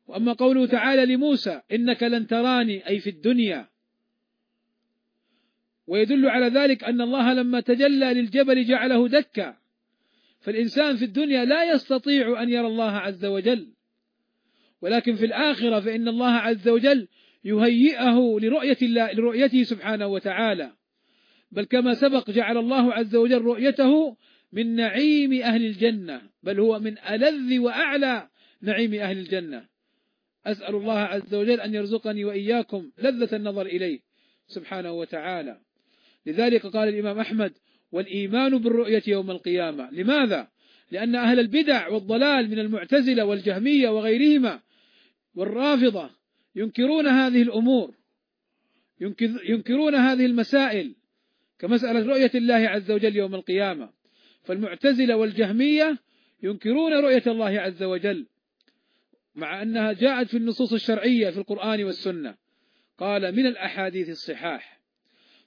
وأما قوله تعالى لموسى إنك لن تراني أي في الدنيا. ويدل على ذلك أن الله لما تجلى للجبل جعله دكا. فالإنسان في الدنيا لا يستطيع أن يرى الله عز وجل. ولكن في الآخرة فإن الله عز وجل يهيئه لرؤية الله لرؤيته سبحانه وتعالى. بل كما سبق جعل الله عز وجل رؤيته من نعيم أهل الجنة. بل هو من ألذ وأعلى نعيم أهل الجنة. أسأل الله عز وجل أن يرزقني وإياكم لذة النظر إليه سبحانه وتعالى. لذلك قال الإمام أحمد والإيمان بالرؤية يوم القيامة. لماذا؟ لأن أهل البدع والضلال من المعتزلة والجهمية وغيرهما والرافضة ينكرون هذه الأمور ينكرون هذه المسائل كمسألة رؤية الله عز وجل يوم القيامة. فالمعتزلة والجهمية ينكرون رؤية الله عز وجل مع أنها جاءت في النصوص الشرعية في القرآن والسنة. قال من الأحاديث الصحاح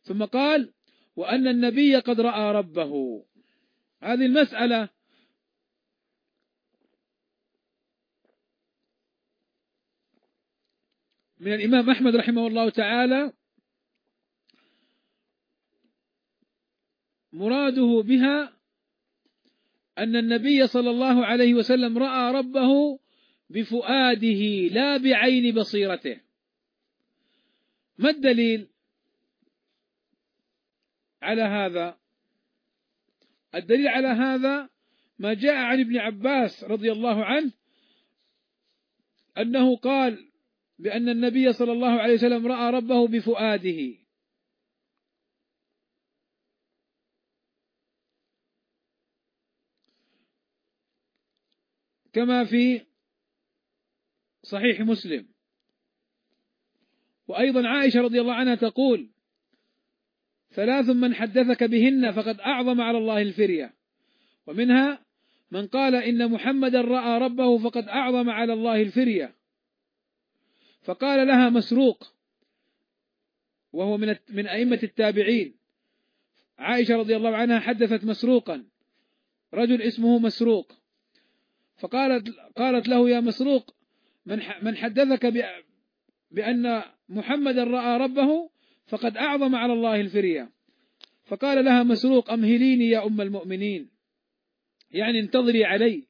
ثم قال وأن النبي قد رأى ربه هذه المسألة من الإمام أحمد رحمه الله تعالى مراده بها أن النبي صلى الله عليه وسلم رأى ربه بفؤاده لا بعين بصيرته. ما الدليل على هذا؟ الدليل على هذا ما جاء عن ابن عباس رضي الله عنه أنه قال بأن النبي صلى الله عليه وسلم رأى ربه بفؤاده. كما في صحيح مسلم. وأيضا عائشة رضي الله عنها تقول ثلاث من حدثك بهن فقد أعظم على الله الفرية. ومنها من قال إن محمدا رأى ربه فقد أعظم على الله الفرية. فقال لها مسروق وهو من من أئمة التابعين. عائشة رضي الله عنها حدثت مسروقا رجل اسمه مسروق. فقالت قالت له يا مسروق من من حدثك بأن محمدا رأى ربه فقد أعظم على الله الفرية. فقال لها مسروق أمهليني يا أم المؤمنين. يعني انتظري علي.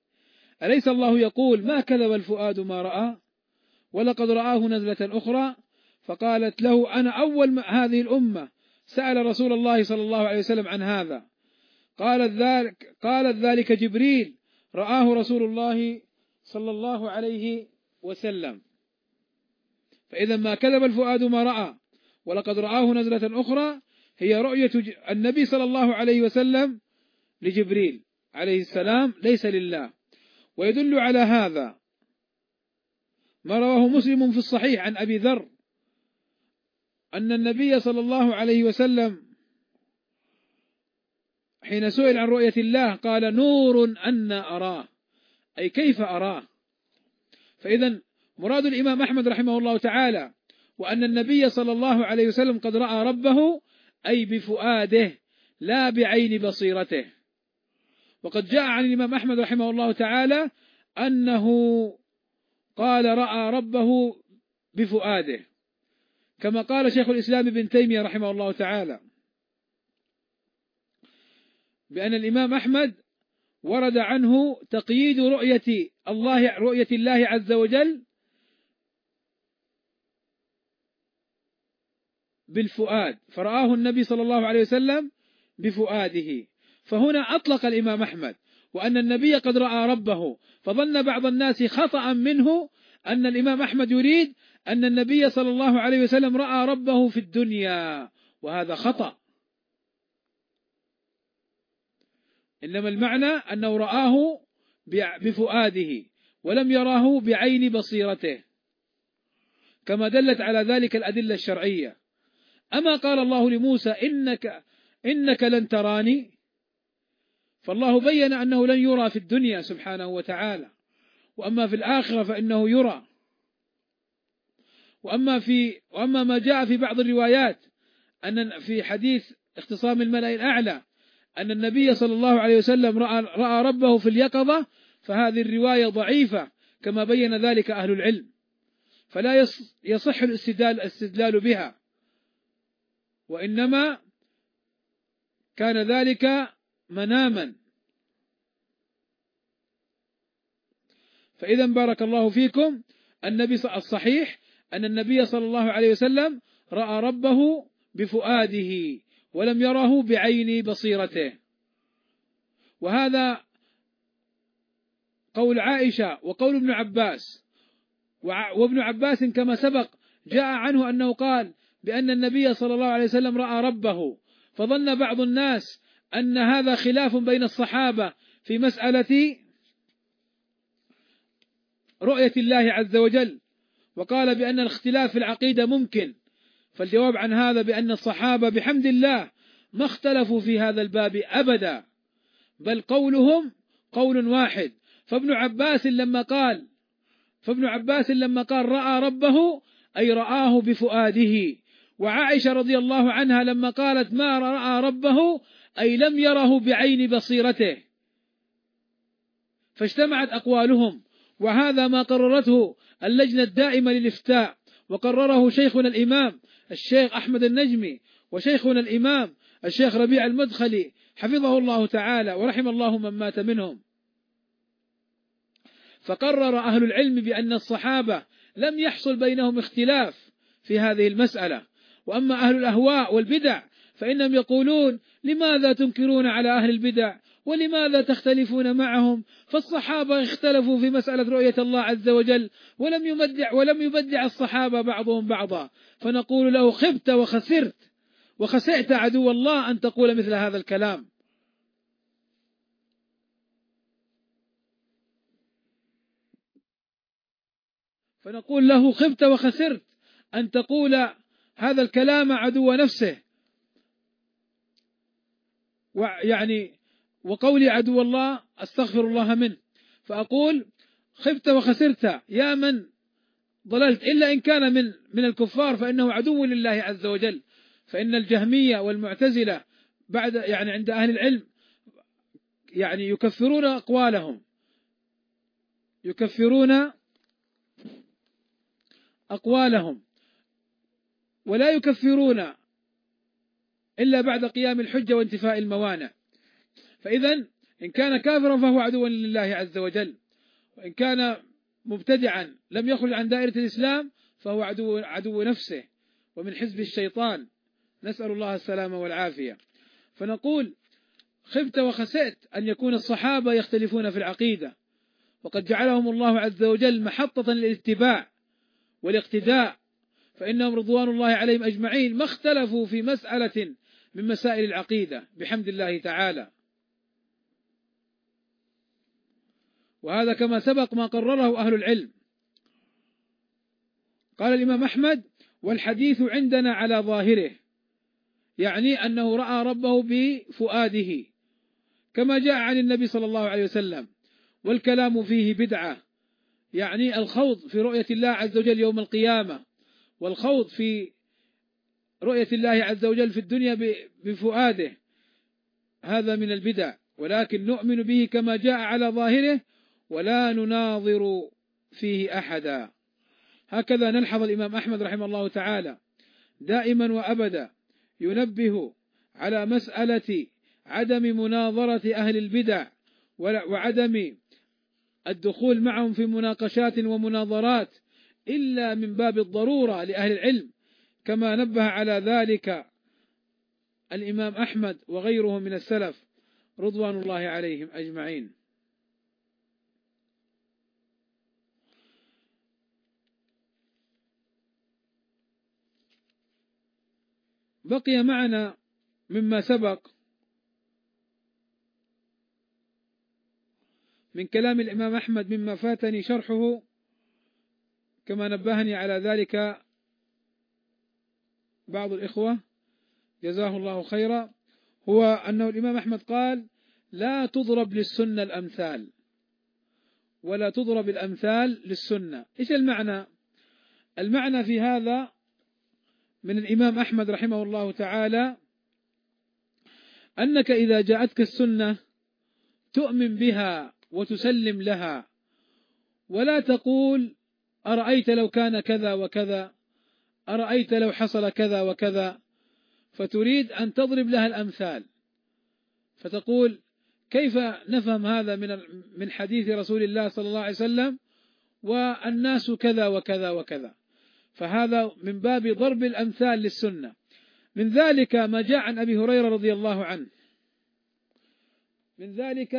أليس الله يقول ما كذب الفؤاد ما رأى؟ ولقد رآه نزلة أخرى فقالت له أنا أول هذه الأمة. سأل رسول الله صلى الله عليه وسلم عن هذا. قالت ذلك قالت ذلك جبريل. رآه رسول الله صلى الله عليه وسلم. فإذا ما كذب الفؤاد ما رأى. ولقد رآه نزلة أخرى. هي رؤية النبي صلى الله عليه وسلم لجبريل عليه السلام ليس لله. ويدل على هذا. ما رواه مسلم في الصحيح عن أبي ذر أن النبي صلى الله عليه وسلم حين سئل عن رؤية الله قال نور أن أراه أي كيف أراه؟ فإذا مراد الإمام أحمد رحمه الله تعالى وأن النبي صلى الله عليه وسلم قد رأى ربه أي بفؤاده لا بعين بصيرته. وقد جاء عن الإمام أحمد رحمه الله تعالى أنه قال رأى ربه بفؤاده كما قال شيخ الإسلام ابن تيمية رحمه الله تعالى. بأن الإمام أحمد ورد عنه تقييد رؤية الله رؤية الله عز وجل بالفؤاد فرآه النبي صلى الله عليه وسلم بفؤاده. فهنا أطلق الإمام أحمد. وأن النبي قد رأى ربه. فظن بعض الناس خطأ منه أن الإمام أحمد يريد أن النبي صلى الله عليه وسلم رأى ربه في الدنيا. وهذا خطأ. إنما المعنى أنه رآه بفؤاده ولم يراه بعين بصيرته. كما دلت على ذلك الأدلة الشرعية. أما قال الله لموسى إنك إنك لن تراني فالله بين أنه لن يرى في الدنيا سبحانه وتعالى. وأما في الآخرة فإنه يرى. وأما في وأما ما جاء في بعض الروايات أن في حديث اختصام الملأ الأعلى أن النبي صلى الله عليه وسلم رأى, رأى ربه في اليقظة فهذه الرواية ضعيفة كما بين ذلك أهل العلم. فلا يصح الاستدلال الاستدلال بها. وإنما كان ذلك مناما. فإذا بارك الله فيكم النبي الصحيح أن النبي صلى الله عليه وسلم رأى ربه بفؤاده ولم يره بعين بصيرته. وهذا قول عائشة وقول ابن عباس. وابن عباس كما سبق جاء عنه أنه قال بأن النبي صلى الله عليه وسلم رأى ربه. فظن بعض الناس أن هذا خلاف بين الصحابة في مسألة رؤية الله عز وجل. وقال بأن الاختلاف في العقيدة ممكن فالجواب عن هذا بأن الصحابة بحمد الله ما اختلفوا في هذا الباب أبدا بل قولهم قول واحد. فابن عباس لما قال فابن عباس لما قال رأى ربه أي رآه بفؤاده. وعائشة رضي الله عنها لما قالت ما رأى ربه أي لم يره بعين بصيرته. فاجتمعت أقوالهم وهذا ما قررته اللجنة الدائمة للإفتاء وقرره شيخنا الإمام الشيخ أحمد النجمي وشيخنا الإمام الشيخ ربيع المدخلي حفظه الله تعالى ورحم الله من مات منهم. فقرر أهل العلم بأن الصحابة لم يحصل بينهم اختلاف في هذه المسألة. وأما أهل الأهواء والبدع فإنهم يقولون لماذا تنكرون على أهل البدع ولماذا تختلفون معهم؟ فالصحابة اختلفوا في مسألة رؤية الله عز وجل ولم يبدع ولم يبدع الصحابة بعضهم بعضا. فنقول له خبت وخسرت وخسئت عدو الله أن تقول مثل هذا الكلام. فنقول له خبت وخسرت أن تقول هذا الكلام عدو نفسه. ويعني وقولي عدو الله أستغفر الله منه. فأقول خبت وخسرت يا من ضللت. إلا إن كان من من الكفار فإنه عدو لله عز وجل. فإن الجهمية والمعتزلة بعد يعني عند أهل العلم يعني يكفرون أقوالهم. يكفرون أقوالهم. ولا يكفرون إلا بعد قيام الحجة وانتفاء الموانع. فإذا إن كان كافرا فهو عدو لله عز وجل. وإن كان مبتدعا لم يخرج عن دائرة الإسلام فهو عدو عدو نفسه ومن حزب الشيطان. نسأل الله السلامة والعافية. فنقول خبت وخسئت أن يكون الصحابة يختلفون في العقيدة. وقد جعلهم الله عز وجل محطة للاتباع والاقتداء. فإنهم رضوان الله عليهم أجمعين. ما اختلفوا في مسألة من مسائل العقيدة بحمد الله تعالى. وهذا كما سبق ما قرره أهل العلم. قال الإمام أحمد والحديث عندنا على ظاهره يعني أنه رأى ربه بفؤاده كما جاء عن النبي صلى الله عليه وسلم والكلام فيه بدعة يعني الخوض في رؤية الله عز وجل يوم القيامة والخوض في رؤية الله عز وجل في الدنيا بفؤاده. هذا من البدع. ولكن نؤمن به كما جاء على ظاهره ولا نناظر فيه أحدا. هكذا نلحظ الإمام أحمد رحمه الله تعالى. دائما وأبدا ينبه على مسألة عدم مناظرة أهل البدع وعدم الدخول معهم في مناقشات ومناظرات إلا من باب الضرورة لأهل العلم. كما نبه على ذلك الإمام أحمد وغيره من السلف رضوان الله عليهم أجمعين. بقي معنا مما سبق من كلام الإمام أحمد مما فاتني شرحه كما نبهني على ذلك بعض الإخوة جزاه الله خيرا هو أنه الإمام أحمد قال لا تضرب للسنة الأمثال ولا تضرب الأمثال للسنة. إيش المعنى؟ المعنى في هذا من الإمام أحمد رحمه الله تعالى أنك إذا جاءتك السنة تؤمن بها وتسلم لها ولا تقول أرأيت لو كان كذا وكذا؟ أرأيت لو حصل كذا وكذا؟ فتريد أن تضرب لها الأمثال. فتقول كيف نفهم هذا من من حديث رسول الله صلى الله عليه وسلم؟ والناس كذا وكذا وكذا. فهذا من باب ضرب الأمثال للسنة. من ذلك ما جاء عن أبي هريرة رضي الله عنه. من ذلك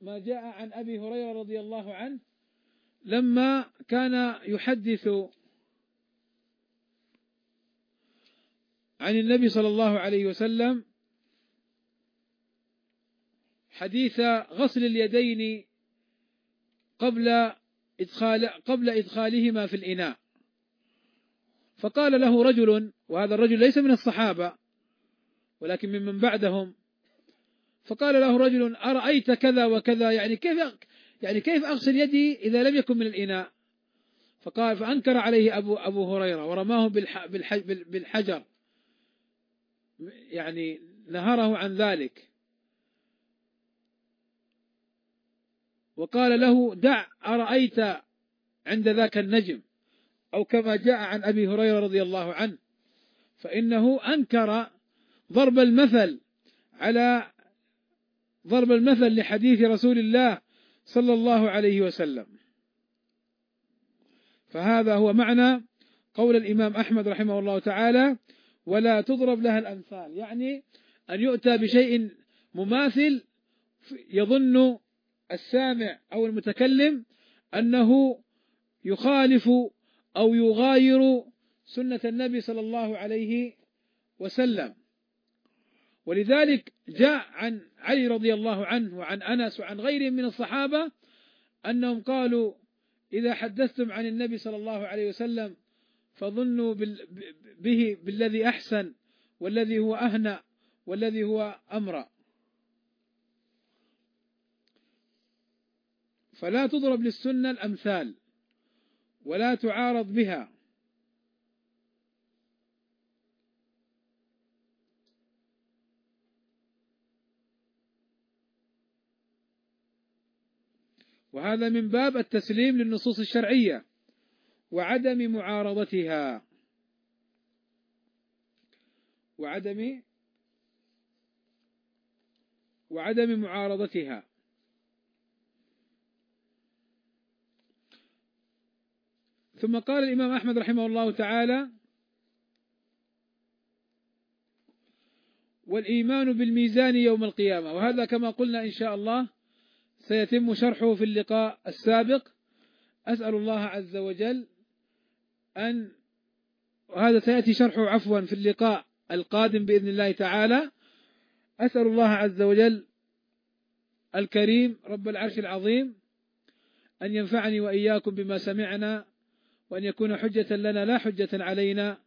ما جاء عن أبي هريرة رضي الله عنه لما كان يحدث عن النبي صلى الله عليه وسلم حديث غسل اليدين قبل إدخال قبل إدخالهما في الإناء. فقال له رجل وهذا الرجل ليس من الصحابة ولكن ممن بعدهم فقال له رجل أرأيت كذا وكذا؟ يعني كيف يعني كيف أغسل يدي إذا لم يكن من الإناء؟ فقال فأنكر عليه أبو أبو هريرة ورماه بالحجر. يعني نهره عن ذلك. وقال له دع أرأيت عند ذاك النجم؟ أو كما جاء عن أبي هريرة رضي الله عنه فإنه أنكر ضرب المثل على ضرب المثل لحديث رسول الله صلى الله عليه وسلم. فهذا هو معنى قول الإمام أحمد رحمه الله تعالى ولا تضرب لها الأمثال. يعني أن يؤتى بشيء مماثل يظن السامع أو المتكلم أنه يخالف أو يغاير سنة النبي صلى الله عليه وسلم. ولذلك جاء عن علي رضي الله عنه وعن أنس وعن غيرهم من الصحابة أنهم قالوا إذا حدثتم عن النبي صلى الله عليه وسلم فظنوا به بالذي أحسن والذي هو أهنأ والذي هو أمرأ. فلا تضرب للسنة الأمثال ولا تعارض بها. وهذا من باب التسليم للنصوص الشرعية. وعدم معارضتها. وعدم وعدم معارضتها. ثم قال الإمام أحمد رحمه الله تعالى والإيمان بالميزان يوم القيامة. وهذا كما قلنا إن شاء الله سيتم شرحه في اللقاء السابق. أسأل الله عز وجل أن وهذا سيأتي شرحه عفوا في اللقاء القادم بإذن الله تعالى. أسأل الله عز وجل الكريم رب العرش العظيم أن ينفعني وإياكم بما سمعنا وأن يكون حجة لنا لا حجة علينا.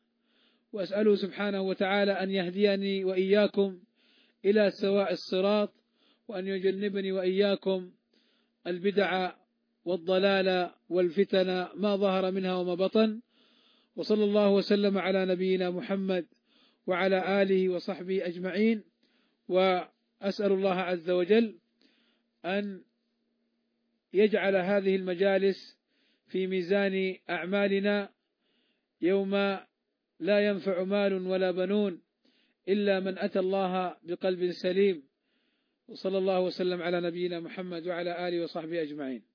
وأسأله سبحانه وتعالى أن يهديني وإياكم إلى سواء الصراط وأن يجنبني وإياكم البدع والضلال والفتن ما ظهر منها وما بطن. وصلى الله وسلم على نبينا محمد وعلى آله وصحبه أجمعين. وأسأل الله عز وجل أن يجعل هذه المجالس في ميزان أعمالنا يوم لا ينفع مال ولا بنون إلا من أتى الله بقلب سليم. وصلى الله وسلم على نبينا محمد وعلى آله وصحبه أجمعين.